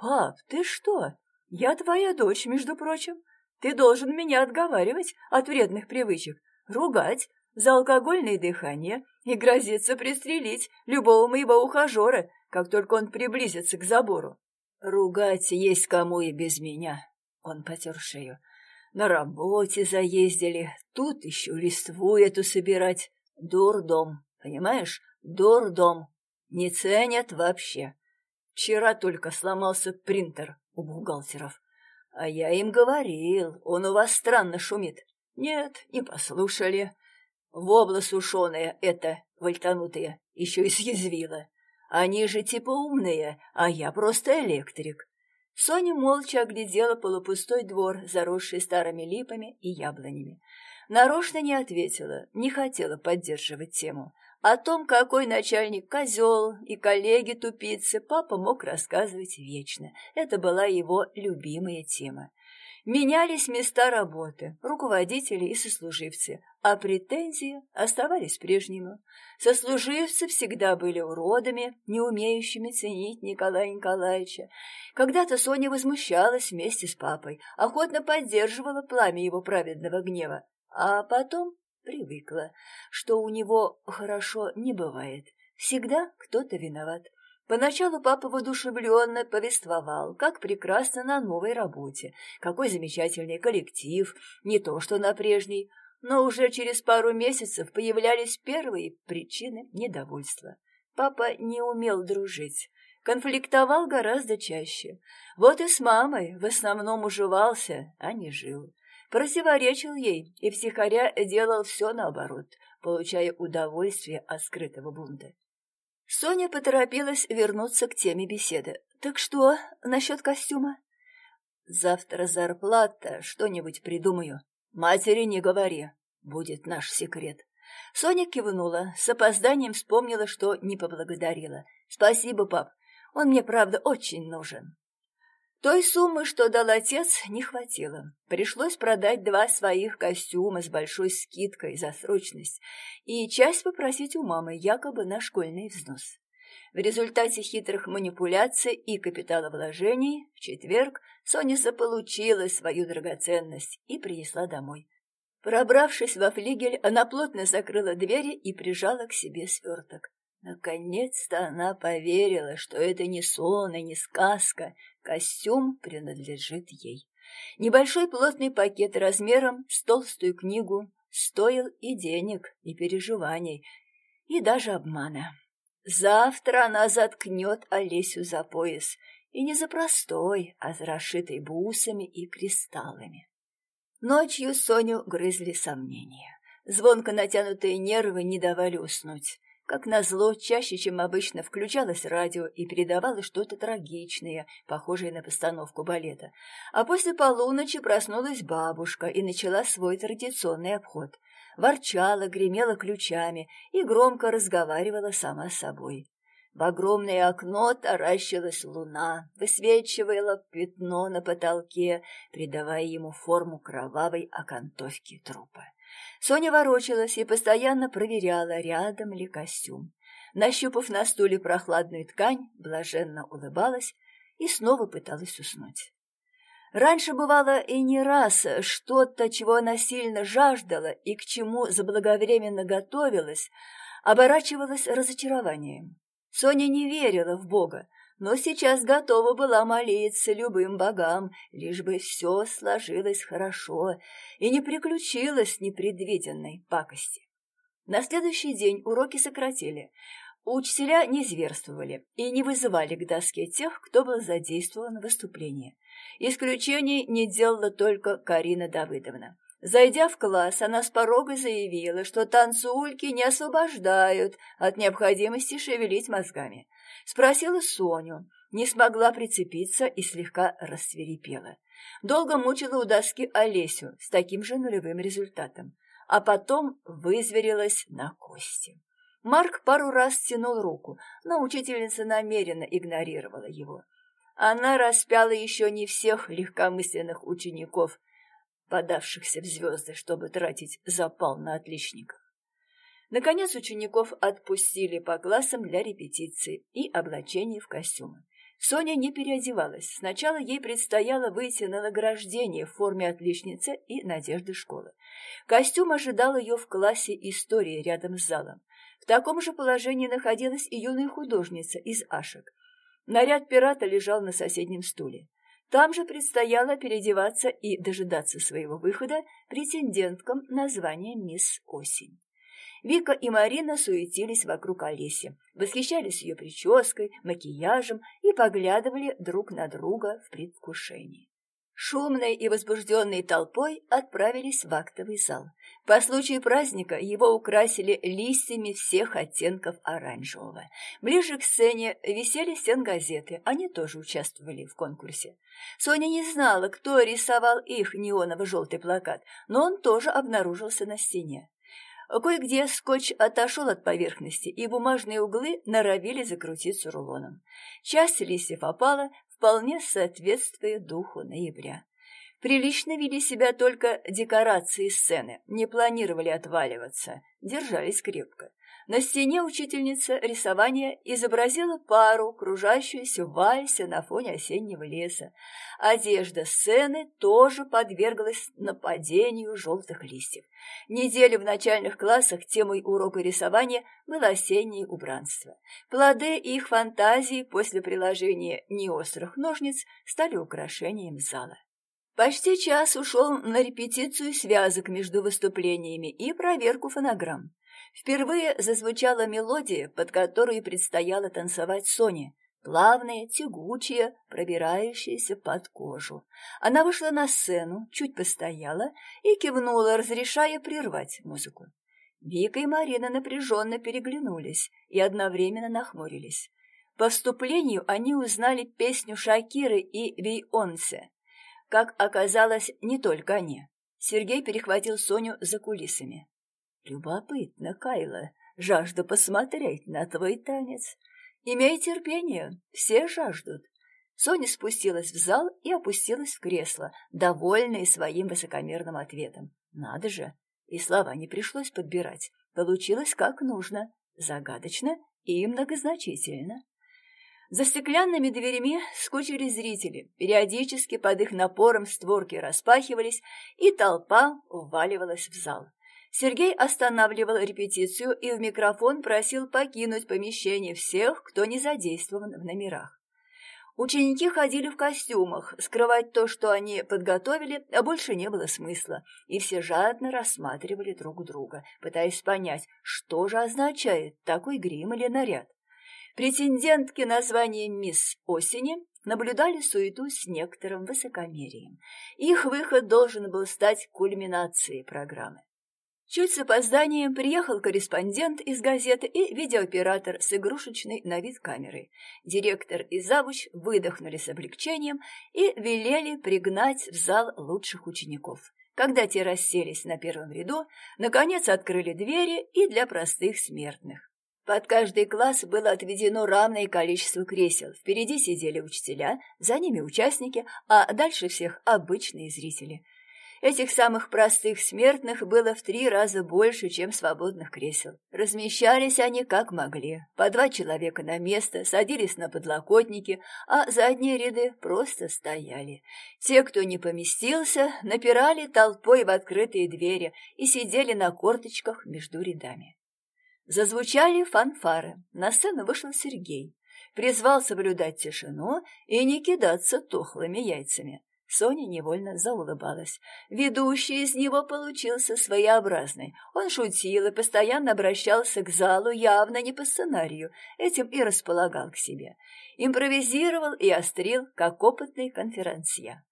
«Пап, ты что? Я твоя дочь, между прочим. Ты должен меня отговаривать от вредных привычек, ругать за алкогольное дыхание и грозиться пристрелить любого моего ухажера, как только он приблизится к забору. Ругать есть кому и без меня». Он потер шею. На работе заездили, тут еще листву эту собирать. Дурдом, понимаешь? Дурдом. Не ценят вообще. Вчера только сломался принтер у бухгалтеров. А я им говорил, он у вас странно шумит. Нет, не послушали. Вобла сушеная это, вольтанутая, еще и съязвила. Они же типа умные, а я просто электрик. Соня молча оглядела полупустой двор, заросший старыми липами и яблонями. Нарочно не ответила, не хотела поддерживать тему. О том, какой начальник козел и коллеги-тупицы, папа мог рассказывать вечно. Это была его любимая тема. Менялись места работы, руководители и сослуживцы, а претензии оставались прежними. Сослуживцы всегда были уродами, не умеющими ценить Николая Николаевича. Когда-то Соня возмущалась вместе с папой, охотно поддерживала пламя его праведного гнева, а потом привыкла, что у него хорошо не бывает. Всегда кто-то виноват. Поначалу папа воодушевленно повествовал, как прекрасно на новой работе, какой замечательный коллектив, не то что на прежней, но уже через пару месяцев появлялись первые причины недовольства. Папа не умел дружить, конфликтовал гораздо чаще. Вот и с мамой в основном уживался, а не жил. Противоречил ей и втихаря делал все наоборот, получая удовольствие от скрытого бунта. Соня поторопилась вернуться к теме беседы. «Так что насчет костюма?» «Завтра зарплата, что-нибудь придумаю. Матери не говори, будет наш секрет». Соня кивнула, с опозданием вспомнила, что не поблагодарила. «Спасибо, пап, он мне, правда, очень нужен». Той суммы, что дал отец, не хватило. Пришлось продать два своих костюма с большой скидкой за срочность и часть попросить у мамы якобы на школьный взнос. В результате хитрых манипуляций и капиталовложений в четверг Соня заполучила свою драгоценность и принесла домой. Пробравшись во флигель, она плотно закрыла двери и прижала к себе сверток. Наконец-то она поверила, что это не сон и не сказка, костюм принадлежит ей. Небольшой плотный пакет размером с толстую книгу стоил и денег, и переживаний, и даже обмана. Завтра она заткнет Олесю за пояс, и не за простой, а за расшитой бусами и кристаллами. Ночью Соню грызли сомнения. Звонко натянутые нервы не давали уснуть. Как назло, чаще, чем обычно, включалось радио и передавало что-то трагичное, похожее на постановку балета. А после полуночи проснулась бабушка и начала свой традиционный обход. ворчала, гремела ключами и громко разговаривала сама с собой. В огромное окно таращилась луна, высвечивала пятно на потолке, придавая ему форму кровавой окантовки трупа. Соня ворочалась и постоянно проверяла, рядом ли костюм. Нащупав на стуле прохладную ткань, блаженно улыбалась и снова пыталась уснуть. Раньше бывало и не раз что-то, чего она сильно жаждала и к чему заблаговременно готовилась, оборачивалось разочарованием. Соня не верила в Бога, но сейчас готова была молиться любым богам, лишь бы все сложилось хорошо и не приключилось непредвиденной пакости. На следующий день уроки сократили. Учителя не зверствовали и не вызывали к доске тех, кто был задействован в выступлении. Исключений не делала только Карина Давыдовна. Зайдя в класс, она с порога заявила, что танцульки не освобождают от необходимости шевелить мозгами. Спросила Соню, не смогла прицепиться и слегка рассверепела. Долго мучила у доски Олесю с таким же нулевым результатом, а потом вызверилась на кости. Марк пару раз тянул руку, но учительница намеренно игнорировала его. Она распяла еще не всех легкомысленных учеников, подавшихся в звезды, чтобы тратить запал на отличников. Наконец учеников отпустили по классам для репетиции и облачения в костюмы. Соня не переодевалась. Сначала ей предстояло выйти на награждение в форме отличницы и надежды школы. Костюм ожидал ее в классе истории рядом с залом. В таком же положении находилась и юная художница из Ашек. Наряд пирата лежал на соседнем стуле. Там же предстояло переодеваться и дожидаться своего выхода претенденткам на звание «Мисс Осень». Вика и Марина суетились вокруг Олеси, восхищались ее прической, макияжем и поглядывали друг на друга в предвкушении. Шумной и возбужденной толпой отправились в актовый зал. По случаю праздника его украсили листьями всех оттенков оранжевого. Ближе к сцене висели стенгазеты, они тоже участвовали в конкурсе. Соня не знала, кто рисовал их неоново-желтый плакат, но он тоже обнаружился на стене. Кое-где скотч отошел от поверхности, и бумажные углы норовили закрутиться рулоном. Часть листьев опала, вполне соответствуя духу ноября. Прилично вели себя только декорации сцены, не планировали отваливаться, держались крепко. На стене учительница рисования изобразила пару, кружащуюся в вальсе на фоне осеннего леса. Одежда сцены тоже подверглась нападению желтых листьев. Неделю в начальных классах темой урока рисования было осеннее убранство. Плоды их фантазии после приложения неострых ножниц стали украшением зала. Почти час ушел на репетицию связок между выступлениями и проверку фонограмм. Впервые зазвучала мелодия, под которой предстояло танцевать Соне, плавная, тягучая, пробирающаяся под кожу. Она вышла на сцену, чуть постояла и кивнула, разрешая прервать музыку. Вика и Марина напряженно переглянулись и одновременно нахмурились. По вступлению они узнали песню Шакиры и Бейонсе. Как оказалось, не только они. Сергей перехватил Соню за кулисами. Любопытно, Кайла, жажду посмотреть на твой танец. Имей терпение, все жаждут. Соня спустилась в зал и опустилась в кресло, довольная своим высокомерным ответом. Надо же, и слова не пришлось подбирать. Получилось как нужно, загадочно и многозначительно. За стеклянными дверями скучили зрители, периодически под их напором створки распахивались, и толпа уваливалась в зал. Сергей останавливал репетицию и в микрофон просил покинуть помещение всех, кто не задействован в номерах. Ученики ходили в костюмах, скрывать то, что они подготовили, больше не было смысла, и все жадно рассматривали друг друга, пытаясь понять, что же означает такой грим или наряд. Претендентки на звание «Мисс Осени» наблюдали суету с некоторым высокомерием. Их выход должен был стать кульминацией программы. Чуть с опозданием приехал корреспондент из газеты и видеооператор с игрушечной на вид камерой. Директор и завуч выдохнули с облегчением и велели пригнать в зал лучших учеников. Когда те расселись на первом ряду, наконец открыли двери и для простых смертных. Под каждый класс было отведено равное количество кресел. Впереди сидели учителя, за ними участники, а дальше всех обычные зрители. Этих самых простых смертных было в три раза больше, чем свободных кресел. Размещались они как могли. По два человека на место, садились на подлокотники, а задние ряды просто стояли. Те, кто не поместился, напирали толпой в открытые двери и сидели на корточках между рядами. Зазвучали фанфары. На сцену вышел Сергей. Призвал соблюдать тишину и не кидаться тухлыми яйцами. Соня невольно заулыбалась. Ведущий из него получился своеобразный. Он шутил и постоянно обращался к залу явно не по сценарию, этим и располагал к себе. Импровизировал и острил, как опытный конферансье.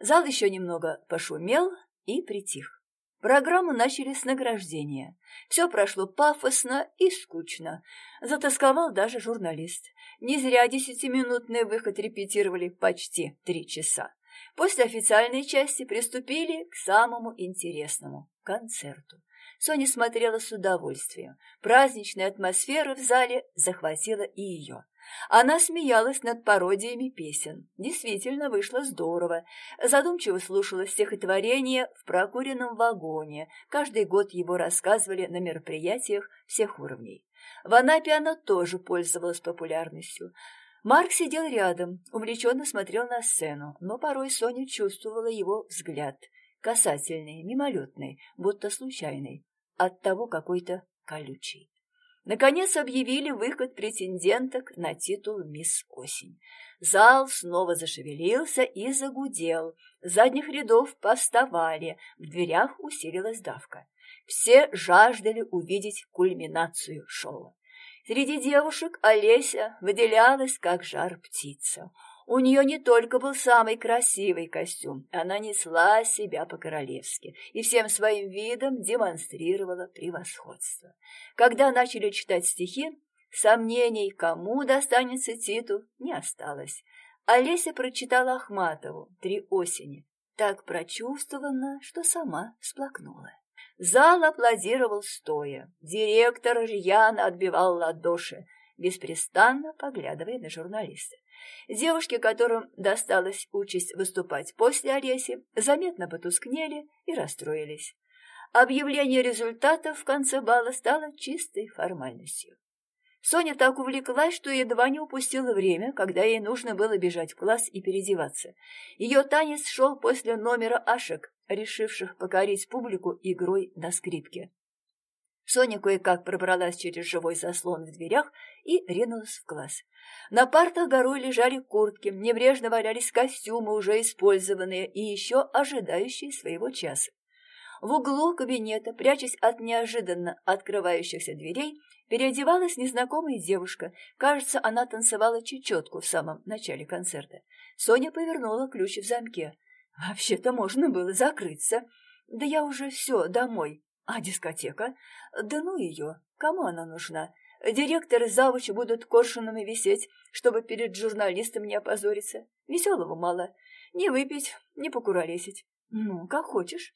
Зал еще немного пошумел и притих. Программу начали с награждения. Все прошло пафосно и скучно. Затасковал даже журналист. Не зря десятиминутный выход репетировали почти три часа. После официальной части приступили к самому интересному – концерту. Соня смотрела с удовольствием. Праздничная атмосфера в зале захватила и ее. Она смеялась над пародиями песен. Действительно вышло здорово. Задумчиво слушала стихотворение в прокуренном вагоне. Каждый год его рассказывали на мероприятиях всех уровней. В Анапе она тоже пользовалась популярностью. Марк сидел рядом, увлеченно смотрел на сцену, но порой Соня чувствовала его взгляд, касательный, мимолетный, будто случайный, оттого какой-то колючий. Наконец объявили выход претенденток на титул «Мисс Осень». Зал снова зашевелился и загудел. Задних рядов поставали, в дверях усилилась давка. Все жаждали увидеть кульминацию шоу. Среди девушек Олеся выделялась, как жар птица. У нее не только был самый красивый костюм, она несла себя по-королевски и всем своим видом демонстрировала превосходство. Когда начали читать стихи, сомнений, кому достанется титул, не осталось. Олеся прочитала Ахматову «Три осени», так прочувствованно, что сама всплакнула. Зал аплодировал стоя. Директор рьяно отбивал ладоши, беспрестанно поглядывая на журналиста. Девушки, которым досталась участь выступать после Олеси, заметно потускнели и расстроились. Объявление результатов в конце бала стало чистой формальностью. Соня так увлеклась, что едва не упустила время, когда ей нужно было бежать в класс и переодеваться. Ее танец шел после номера Ашек, решивших покорить публику игрой на скрипке. Соня кое-как пробралась через живой заслон в дверях и ринулась в класс. На партах горой лежали куртки, небрежно валялись костюмы, уже использованные и еще ожидающие своего часа. В углу кабинета, прячась от неожиданно открывающихся дверей, переодевалась незнакомая девушка. Кажется, она танцевала чечетку в самом начале концерта. Соня повернула ключ в замке. Вообще-то можно было закрыться. Да я уже все, домой. А дискотека? Да ну ее, кому она нужна? Директор и завучи будут коршунами висеть, чтобы перед журналистом не опозориться. Веселого мало. Не выпить, не покуролесить. Ну, как хочешь.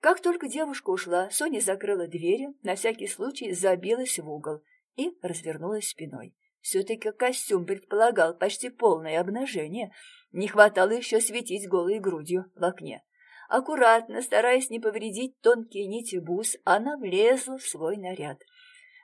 Как только девушка ушла, Соня закрыла двери, на всякий случай забилась в угол и развернулась спиной. Все-таки костюм предполагал почти полное обнажение, не хватало еще светить голой грудью в окне. Аккуратно, стараясь не повредить тонкие нити бус, она влезла в свой наряд.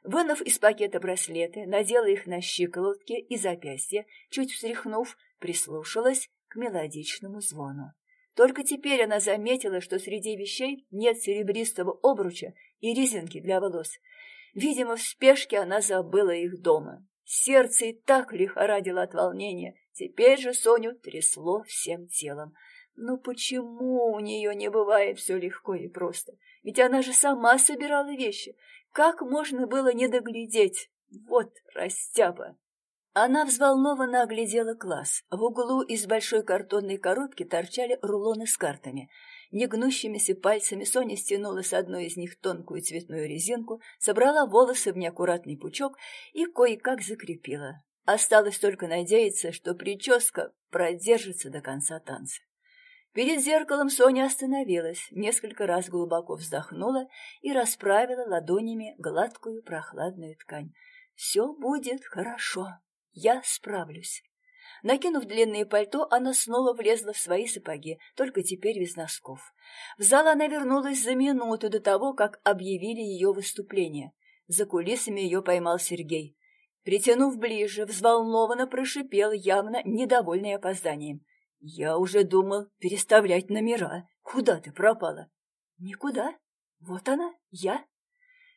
Вынув из пакета браслеты, надела их на щиколотки и запястья, чуть встряхнув, прислушалась к мелодичному звону. Только теперь она заметила, что среди вещей нет серебристого обруча и резинки для волос. Видимо, в спешке она забыла их дома. Сердце и так лихорадило от волнения. Теперь же Соню трясло всем телом. Но почему у нее не бывает все легко и просто? Ведь она же сама собирала вещи. Как можно было не доглядеть? Вот растяпа! Она взволнованно оглядела класс. В углу из большой картонной коробки торчали рулоны с картами. Негнущимися пальцами Соня стянула с одной из них тонкую цветную резинку, собрала волосы в неаккуратный пучок и кое-как закрепила. Осталось только надеяться, что прическа продержится до конца танца. Перед зеркалом Соня остановилась, несколько раз глубоко вздохнула и расправила ладонями гладкую прохладную ткань. «Все будет хорошо. Я справлюсь». Накинув длинное пальто, она снова влезла в свои сапоги, только теперь без носков. В зал она вернулась за минуту до того, как объявили ее выступление. За кулисами ее поймал Сергей. Притянув ближе, взволнованно прошипел, явно недовольный опозданием. «Я уже думал переставлять номера. Куда ты пропала?» «Никуда. Вот она, я».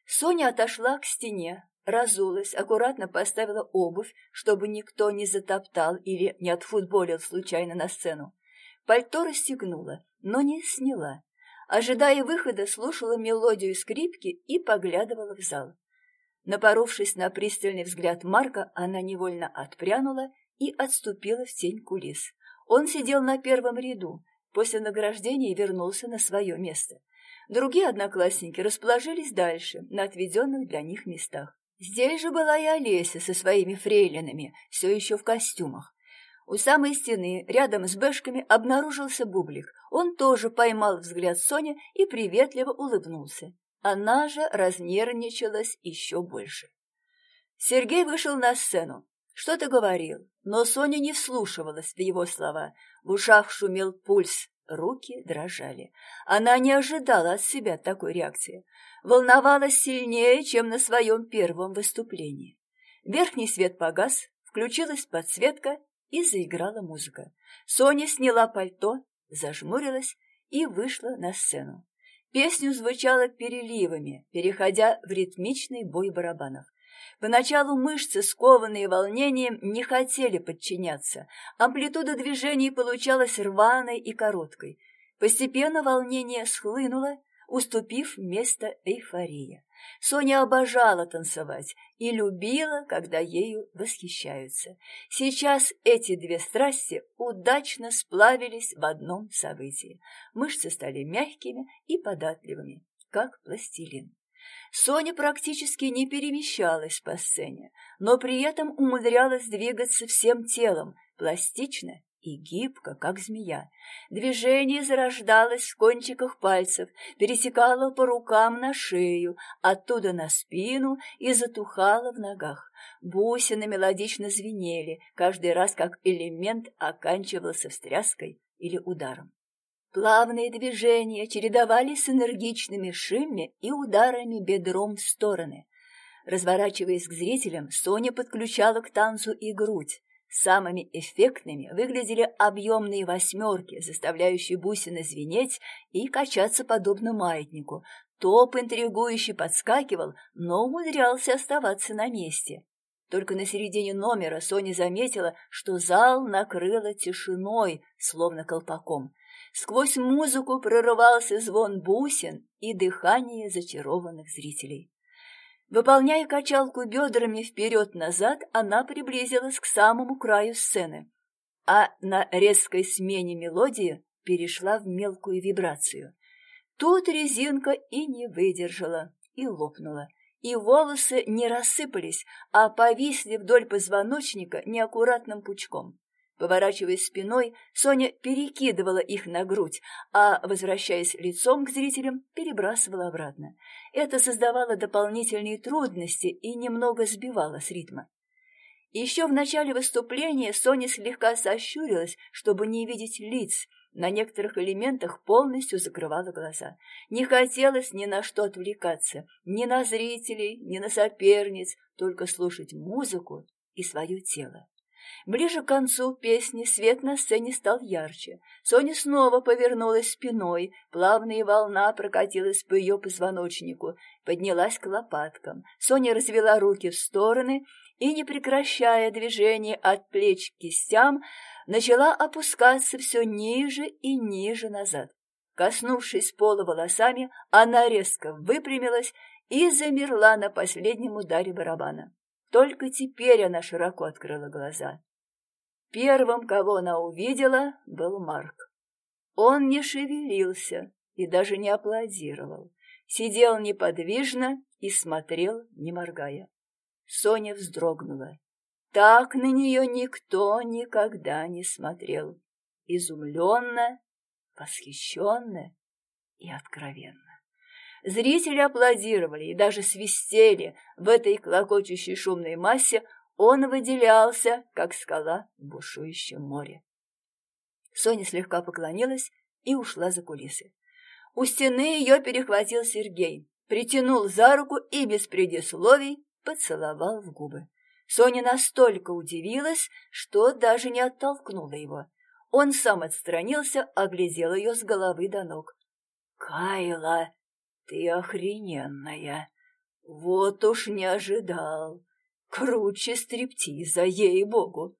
Соня отошла к стене, разулась, аккуратно поставила обувь, чтобы никто не затоптал или не отфутболил случайно на сцену. Пальто расстегнула, но не сняла. Ожидая выхода, слушала мелодию скрипки и поглядывала в зал. Напоровшись на пристальный взгляд Марка, она невольно отпрянула и отступила в тень кулис. Он сидел на первом ряду, после награждения вернулся на свое место. Другие одноклассники расположились дальше, на отведенных для них местах. Здесь же была и Олеся со своими фрейлинами, все еще в костюмах. У самой стены, рядом с бэшками, обнаружился бублик. Он тоже поймал взгляд Сони и приветливо улыбнулся. Она же разнервничалась еще больше. Сергей вышел на сцену. Что-то говорил, но Соня не вслушивалась в его слова. В ушах шумел пульс, руки дрожали. Она не ожидала от себя такой реакции волновалась сильнее, чем на своем первом выступлении. Верхний свет погас, включилась подсветка и заиграла музыка. Соня сняла пальто, зажмурилась и вышла на сцену. Песню звучала переливами, переходя в ритмичный бой барабанов. Поначалу мышцы, скованные волнением, не хотели подчиняться. Амплитуда движений получалась рваной и короткой. Постепенно волнение схлынуло, уступив место эйфории. Соня обожала танцевать и любила, когда ею восхищаются. Сейчас эти две страсти удачно сплавились в одном событии. Мышцы стали мягкими и податливыми, как пластилин. Соня практически не перемещалась по сцене, но при этом умудрялась двигаться всем телом, пластично и гибко, как змея. Движение зарождалось в кончиках пальцев, пересекало по рукам на шею, оттуда на спину и затухало в ногах. Бусины мелодично звенели, каждый раз как элемент оканчивался встряской или ударом. Плавные движения чередовались с энергичными шимми и ударами бедром в стороны. Разворачиваясь к зрителям, Соня подключала к танцу и грудь. Самыми эффектными выглядели объемные восьмерки, заставляющие бусины звенеть и качаться подобно маятнику. Топ интригующе подскакивал, но умудрялся оставаться на месте. Только на середине номера Соня заметила, что зал накрыло тишиной, словно колпаком. Сквозь музыку прорывался звон бусин и дыхание зачарованных зрителей. Выполняя качалку бедрами вперед-назад, она приблизилась к самому краю сцены, а на резкой смене мелодии перешла в мелкую вибрацию. Тут резинка и не выдержала, и лопнула, и волосы не рассыпались, а повисли вдоль позвоночника неаккуратным пучком. Поворачиваясь спиной, Соня перекидывала их на грудь, а, возвращаясь лицом к зрителям, перебрасывала обратно. Это создавало дополнительные трудности и немного сбивало с ритма. Еще в начале выступления Соня слегка сощурилась, чтобы не видеть лиц, на некоторых элементах полностью закрывала глаза. Не хотелось ни на что отвлекаться, ни на зрителей, ни на соперниц, только слушать музыку и свое тело. Ближе к концу песни свет на сцене стал ярче. Соня снова повернулась спиной, плавная волна прокатилась по ее позвоночнику, поднялась к лопаткам. Соня развела руки в стороны и, не прекращая движения от плеч к кистям, начала опускаться все ниже и ниже назад. Коснувшись пола волосами, она резко выпрямилась и замерла на последнем ударе барабана. Только теперь она широко открыла глаза. Первым, кого она увидела, был Марк. Он не шевелился и даже не аплодировал. Сидел неподвижно и смотрел, не моргая. Соня вздрогнула. Так на нее никто никогда не смотрел. Изумленно, восхищенно и откровенно. Зрители аплодировали и даже свистели. В этой клокочущей шумной массе он выделялся, как скала в бушующем море. Соня слегка поклонилась и ушла за кулисы. У стены ее перехватил Сергей, притянул за руку и без предисловий поцеловал в губы. Соня настолько удивилась, что даже не оттолкнула его. Он сам отстранился, оглядел ее с головы до ног. «Кайла, ты охрененная! Вот уж не ожидал! Круче стриптиза, ей-богу!»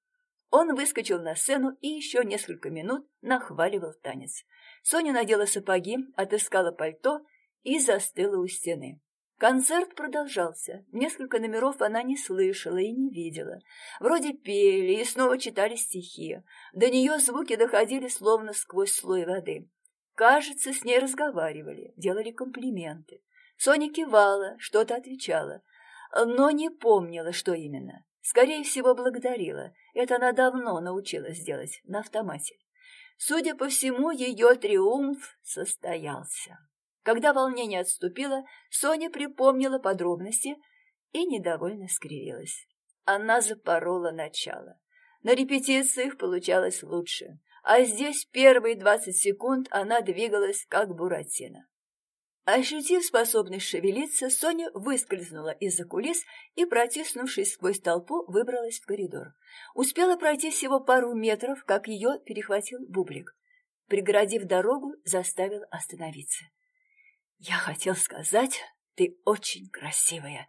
Он выскочил на сцену и еще несколько минут нахваливал танец. Соня надела сапоги, отыскала пальто и застыла у стены. Концерт продолжался. Несколько номеров она не слышала и не видела. Вроде пели и снова читали стихи. До нее звуки доходили словно сквозь слой воды. Кажется, с ней разговаривали, делали комплименты. Соня кивала, что-то отвечала, но не помнила, что именно. Скорее всего, благодарила. Это она давно научилась делать на автомате. Судя по всему, ее триумф состоялся. Когда волнение отступило, Соня припомнила подробности и недовольно скривилась. Она запорола начало. На репетициях получалось лучше, а здесь первые двадцать секунд она двигалась как буратино. Ощутив способность шевелиться, Соня выскользнула из-за кулис и, протиснувшись сквозь толпу, выбралась в коридор. Успела пройти всего пару метров, как ее перехватил бублик. Преградив дорогу, заставил остановиться. «Я хотел сказать, ты очень красивая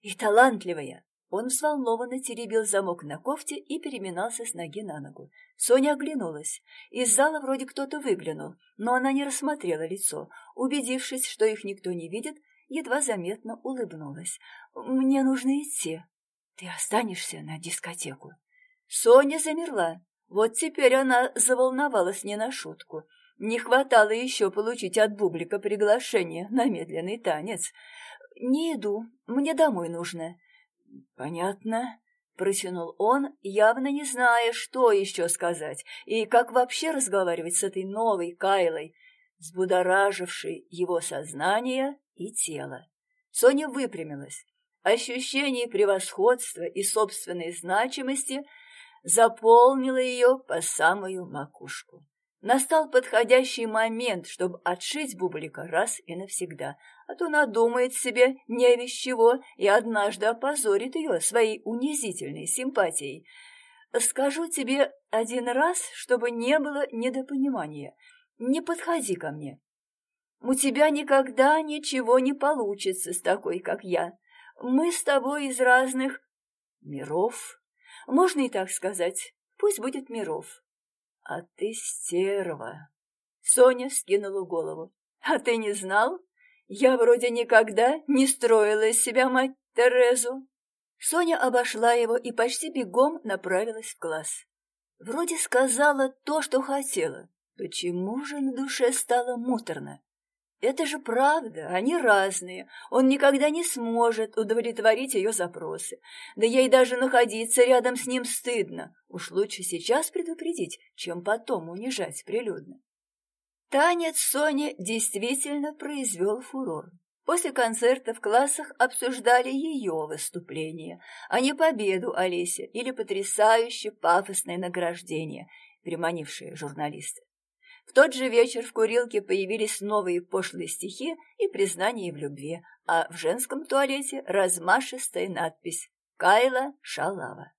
и талантливая!» Он взволнованно теребил замок на кофте и переминался с ноги на ногу. Соня оглянулась. Из зала вроде кто-то выглянул, но она не рассмотрела лицо. Убедившись, что их никто не видит, едва заметно улыбнулась. «Мне нужно идти. Ты останешься на дискотеку?» Соня замерла. Вот теперь она заволновалась не на шутку. Не хватало еще получить от Бублика приглашение на медленный танец. «Не иду, мне домой нужно». «Понятно», — протянул он, явно не зная, что еще сказать и как вообще разговаривать с этой новой Кайлой, взбудоражившей его сознание и тело. Соня выпрямилась. Ощущение превосходства и собственной значимости заполнило ее по самую макушку. Настал подходящий момент, чтобы отшить Бублика раз и навсегда, а то надумает себе не весь чего и однажды опозорит ее своей унизительной симпатией. Скажу тебе один раз, чтобы не было недопонимания. Не подходи ко мне. У тебя никогда ничего не получится с такой, как я. Мы с тобой из разных миров. Можно и так сказать. Пусть будет миров. «А ты стерва!» Соня скинула голову. «А ты не знал? Я вроде никогда не строила из себя мать Терезу». Соня обошла его и почти бегом направилась в класс. Вроде сказала то, что хотела. Почему же на душе стало муторно? Это же правда, они разные. Он никогда не сможет удовлетворить ее запросы. Да ей даже находиться рядом с ним стыдно. Уж лучше сейчас предупредить, чем потом унижать прилюдно. Танец Сони действительно произвел фурор. После концерта в классах обсуждали ее выступление, а не победу Олеся или потрясающе пафосное награждение, приманившее журналиста. В тот же вечер в курилке появились новые пошлые стихи и признания в любви, а в женском туалете размашистая надпись «Кайла Шалава».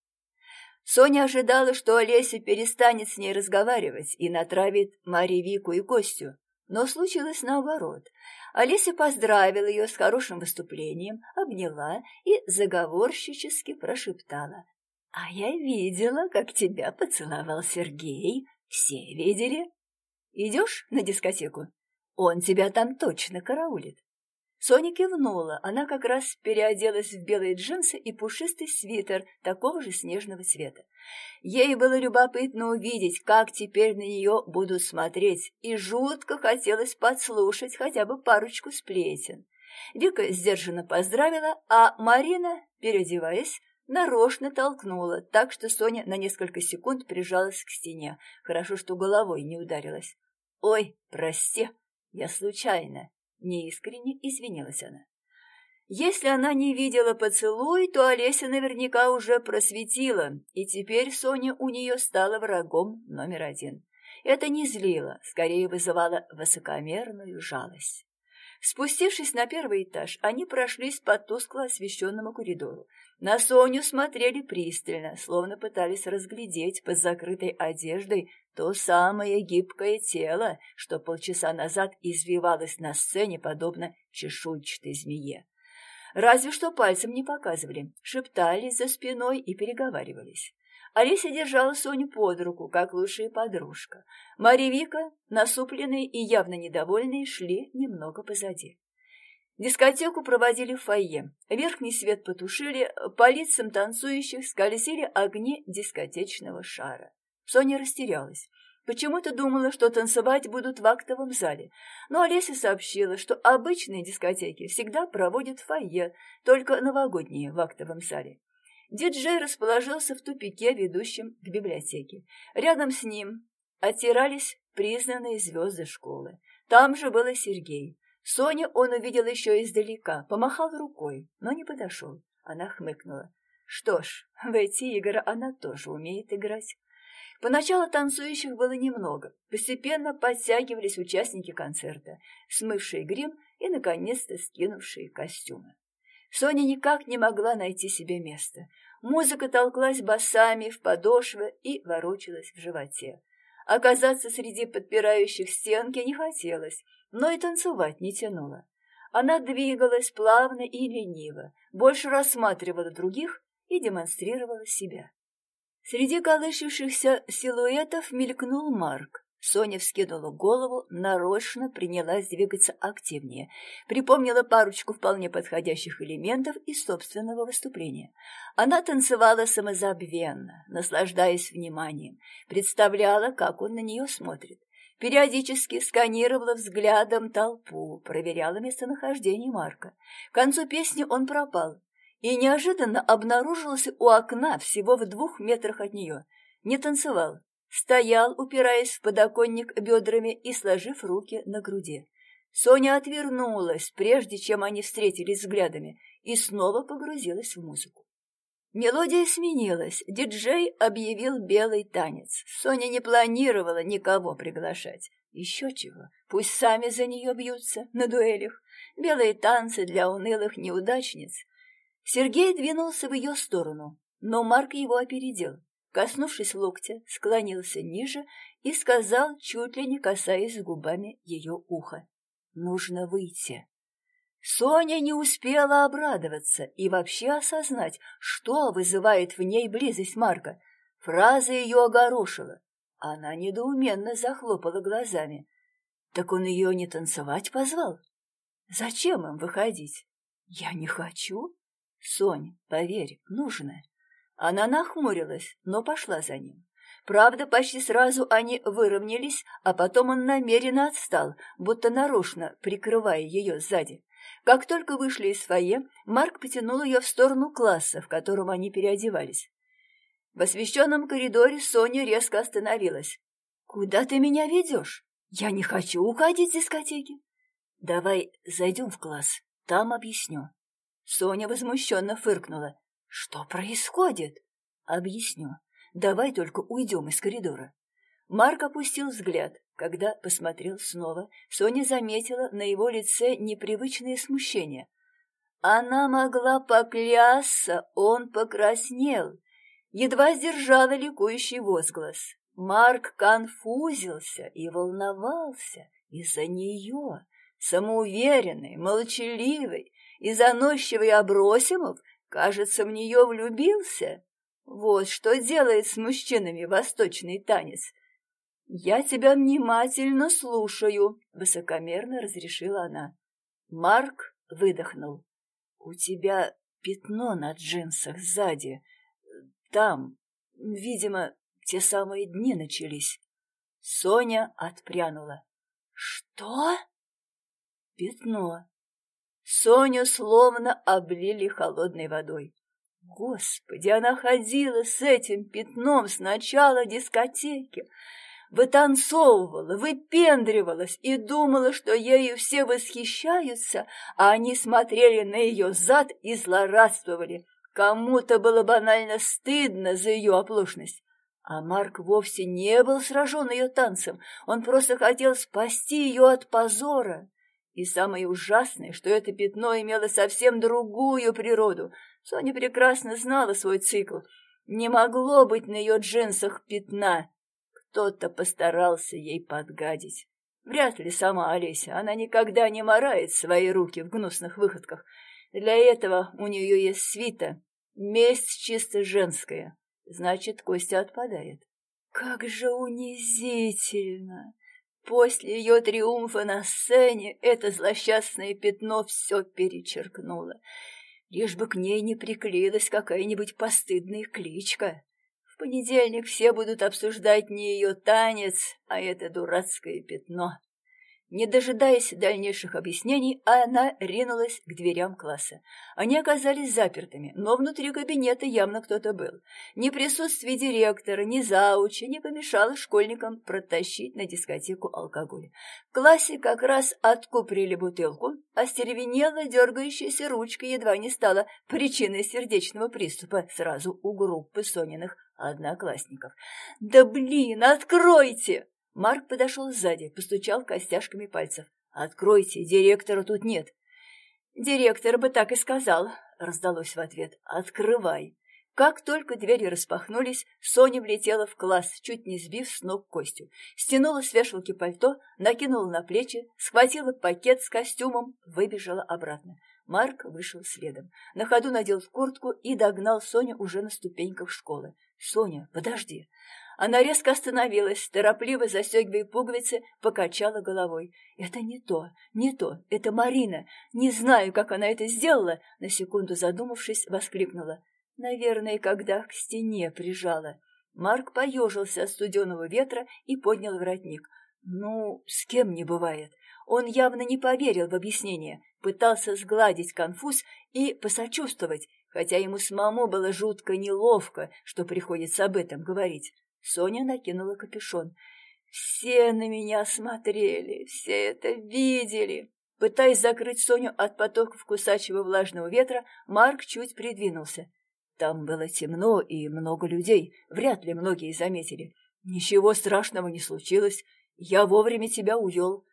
Соня ожидала, что Олеся перестанет с ней разговаривать и натравит Марию Вику и Костю, но случилось наоборот. Олеся поздравила ее с хорошим выступлением, обняла и заговорщически прошептала. «А я видела, как тебя поцеловал Сергей. Все видели?» Идешь на дискотеку? Он тебя там точно караулит. Соня кивнула. Она как раз переоделась в белые джинсы и пушистый свитер такого же снежного цвета. Ей было любопытно увидеть, как теперь на нее будут смотреть, и жутко хотелось подслушать хотя бы парочку сплетен. Вика сдержанно поздравила, а Марина, переодеваясь, нарочно толкнула, так что Соня на несколько секунд прижалась к стене. Хорошо, что головой не ударилась. «Ой, прости, я случайно», — неискренне извинилась она. Если она не видела поцелуй, то Олеся наверняка уже просветила, и теперь Соня у нее стала врагом номер один. Это не злило, скорее вызывало высокомерную жалость. Спустившись на первый этаж, они прошлись по тускло освещенному коридору. На Соню смотрели пристально, словно пытались разглядеть под закрытой одеждой то самое гибкое тело, что полчаса назад извивалось на сцене, подобно чешуйчатой змее. Разве что пальцем не показывали, шептались за спиной и переговаривались. Олеся держала Соню под руку, как лучшая подружка. Мария Вика, насупленные и явно недовольные, шли немного позади. Дискотеку проводили в фойе. Верхний свет потушили, по лицам танцующих скользили огни дискотечного шара. Соня растерялась. Почему-то думала, что танцевать будут в актовом зале, но Олеся сообщила, что обычные дискотеки всегда проводят в фойе, только новогодние в актовом зале. Диджей расположился в тупике, ведущем к библиотеке. Рядом с ним оттирались признанные звезды школы. Там же был и Сергей. Соню он увидел еще издалека, помахал рукой, но не подошел. Она хмыкнула. Что ж, в эти игры она тоже умеет играть. Поначалу танцующих было немного. Постепенно подтягивались участники концерта, смывшие грим и, наконец-то, скинувшие костюмы. Соня никак не могла найти себе места. Музыка толклась басами в подошвы и ворочалась в животе. Оказаться среди подпирающих стенки не хотелось, но и танцевать не тянуло. Она двигалась плавно и лениво, больше рассматривала других и демонстрировала себя. Среди колышущихся силуэтов мелькнул Марк. Соня вскинула голову, нарочно принялась двигаться активнее, припомнила парочку вполне подходящих элементов из собственного выступления. Она танцевала самозабвенно, наслаждаясь вниманием, представляла, как он на нее смотрит. Периодически сканировала взглядом толпу, проверяла местонахождение Марка. К концу песни он пропал и неожиданно обнаружился у окна всего в двух метрах от нее. Не танцевал, Стоял, упираясь в подоконник бедрами и сложив руки на груди. Соня отвернулась, прежде чем они встретились взглядами, и снова погрузилась в музыку. Мелодия сменилась, диджей объявил белый танец. Соня не планировала никого приглашать. Еще чего, пусть сами за нее бьются на дуэлях. Белые танцы для унылых неудачниц. Сергей двинулся в ее сторону, но Марк его опередил коснувшись локтя, склонился ниже и сказал, чуть ли не касаясь губами ее уха. «Нужно выйти». Соня не успела обрадоваться и вообще осознать, что вызывает в ней близость Марка. Фраза ее огорошила. Она недоуменно захлопала глазами. Так он ее не танцевать позвал? Зачем им выходить? Я не хочу. Сонь, поверь, нужно. Она нахмурилась, но пошла за ним. Правда, почти сразу они выровнялись, а потом он намеренно отстал, будто нарочно прикрывая ее сзади. Как только вышли из фойе, Марк потянул ее в сторону класса, в котором они переодевались. В освещенном коридоре Соня резко остановилась. «Куда ты меня ведешь? Я не хочу уходить с дискотеки». «Давай зайдем в класс, там объясню». Соня возмущенно фыркнула. «Что происходит?» «Объясню. Давай только уйдем из коридора». Марк опустил взгляд. Когда посмотрел снова, Соня заметила на его лице непривычное смущение. Она могла поклясться, он покраснел. Едва сдержала ликующий возглас. Марк конфузился и волновался из-за нее. Самоуверенный, молчаливый и заносчивый Абросимов Кажется, в нее влюбился. Вот что делает с мужчинами восточный танец. «Я тебя внимательно слушаю», — высокомерно разрешила она. Марк выдохнул. «У тебя пятно на джинсах сзади. Там, видимо, те самые дни начались». Соня отпрянула. «Что?» «Пятно. Соню словно облили холодной водой. Господи, она ходила с этим пятном с начала дискотеки. вытанцовывала, выпендривалась и думала, что ею все восхищаются, а они смотрели на ее зад и злорадствовали. Кому-то было банально стыдно за ее оплошность. А Марк вовсе не был сражен ее танцем, он просто хотел спасти ее от позора. И самое ужасное, что это пятно имело совсем другую природу. Соня прекрасно знала свой цикл. Не могло быть на ее джинсах пятна. Кто-то постарался ей подгадить. Вряд ли сама Олеся, она никогда не морает свои руки в гнусных выходках. Для этого у нее есть свита, месть чисто женская. Значит, Костя отпадает. Как же унизительно! После ее триумфа на сцене это злосчастное пятно все перечеркнуло. Лишь бы к ней не приклеилась какая-нибудь постыдная кличка. В понедельник все будут обсуждать не ее танец, а это дурацкое пятно. Не дожидаясь дальнейших объяснений, она ринулась к дверям класса. Они оказались запертыми, но внутри кабинета явно кто-то был. Ни присутствие директора, ни зауча не помешало школьникам протащить на дискотеку алкоголь. В классе как раз откуприли бутылку, а стеревенела дергающаяся ручка едва не стала причиной сердечного приступа сразу у группы Сониных одноклассников. «Да блин, откройте!» Марк подошел сзади, постучал костяшками пальцев. «Откройте, директора тут нет». «Директор бы так и сказал», — раздалось в ответ. «Открывай». Как только двери распахнулись, Соня влетела в класс, чуть не сбив с ног Костю. Стянула с вешалки пальто, накинула на плечи, схватила пакет с костюмом, выбежала обратно. Марк вышел следом. На ходу надел куртку и догнал Соню уже на ступеньках школы. «Соня, подожди!» Она резко остановилась, торопливо застегивая пуговицы, покачала головой. «Это не то, не то, это Марина. Не знаю, как она это сделала», на секунду задумавшись, воскликнула. «Наверное, когда к стене прижала». Марк поежился от студеного ветра и поднял воротник. «Ну, с кем не бывает». Он явно не поверил в объяснение, пытался сгладить конфуз и посочувствовать, хотя ему самому было жутко неловко, что приходится об этом говорить. Соня накинула капюшон. Все на меня смотрели, все это видели. Пытаясь закрыть Соню от потоков кусачего влажного ветра, Марк чуть придвинулся. Там было темно и много людей, вряд ли многие заметили. Ничего страшного не случилось, я вовремя тебя увел.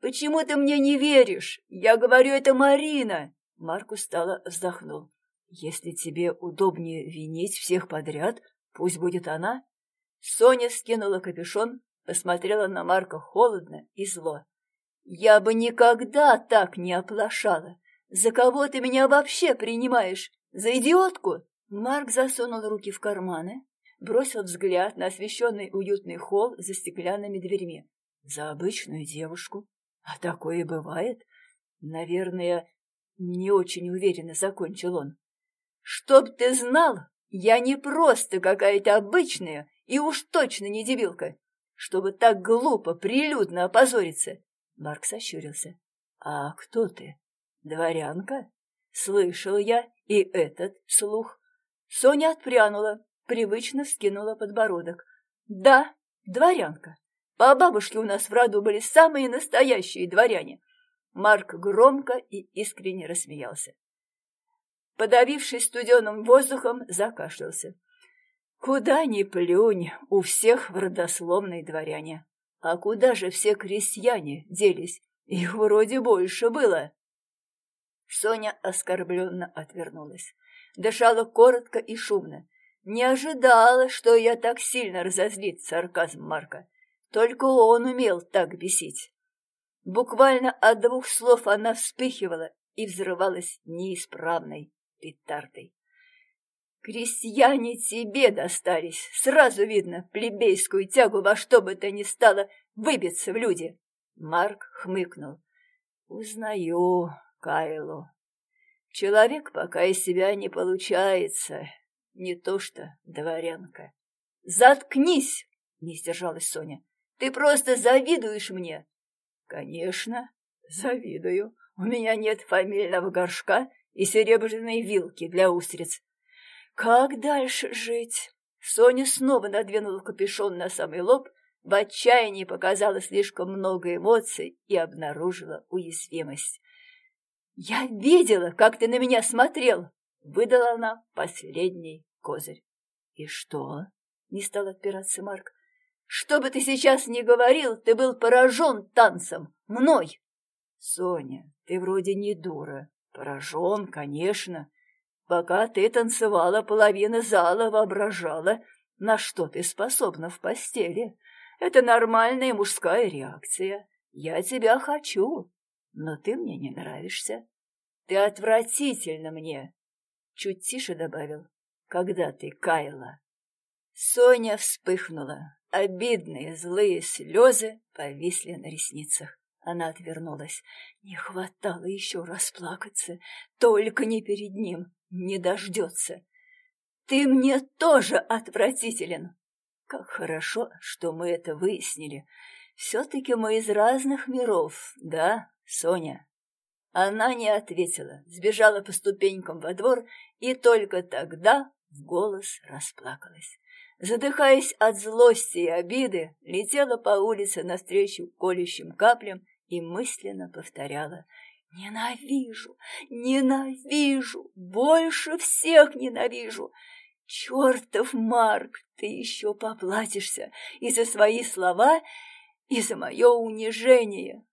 «Почему ты мне не веришь? Я говорю, это Марина!» Марк устало вздохнул. «Если тебе удобнее винить всех подряд, пусть будет она. Соня скинула капюшон, посмотрела на Марка холодно и зло. «Я бы никогда так не оплошала! За кого ты меня вообще принимаешь? За идиотку?» Марк засунул руки в карманы, бросил взгляд на освещенный уютный холл за стеклянными дверьми. «За обычную девушку? А такое бывает? Наверное, не очень уверенно закончил он. «Чтоб ты знал, я не просто какая-то обычная и уж точно не дебилка, чтобы так глупо, прилюдно опозориться. Марк сощурился. А кто ты? Дворянка? Слышал я и этот слух. Соня отпрянула, привычно вскинула подбородок. Да, дворянка. По бабушке у нас в роду были самые настоящие дворяне. Марк громко и искренне рассмеялся. Подавившись студеным воздухом, закашлялся. Куда ни плюнь, у всех в родословной дворяне. А куда же все крестьяне делись? Их вроде больше было. Соня оскорбленно отвернулась. Дышала коротко и шумно. Не ожидала, что я так сильно разозлит сарказм Марка. Только он умел так бесить. Буквально от двух слов она вспыхивала и взрывалась неисправной петардой. Крестьяне тебе достались. Сразу видно плебейскую тягу во что бы то ни стало выбиться в люди. Марк хмыкнул. Узнаю Кайлу. Человек пока из себя не получается. Не то что дворянка. Заткнись, не сдержалась Соня. Ты просто завидуешь мне. Конечно, завидую. У меня нет фамильного горшка и серебряной вилки для устриц. Как дальше жить? Соня снова надвинула капюшон на самый лоб, в отчаянии показала слишком много эмоций и обнаружила уязвимость. «Я видела, как ты на меня смотрел!» — выдала она последний козырь. «И что?» — не стал отпираться Марк. «Что бы ты сейчас ни говорил, ты был поражен танцем, мной!» «Соня, ты вроде не дура. Поражен, конечно. Пока ты танцевала, половина зала воображала, на что ты способна в постели. Это нормальная мужская реакция. Я тебя хочу, но ты мне не нравишься. Ты отвратительно мне. Чуть тише добавил, когда ты каяла. Соня вспыхнула. Обидные злые слезы повисли на ресницах. Она отвернулась. Не хватало еще расплакаться. Только не перед ним. Не дождется. Ты мне тоже отвратителен. Как хорошо, что мы это выяснили. Все-таки мы из разных миров, да, Соня? Она не ответила, сбежала по ступенькам во двор и только тогда в голос расплакалась. Задыхаясь от злости и обиды, летела по улице навстречу колющим каплям и мысленно повторяла «Ненавижу, ненавижу, больше всех ненавижу!» Чертов Марк, ты еще поплатишься и за свои слова, и за мое унижение.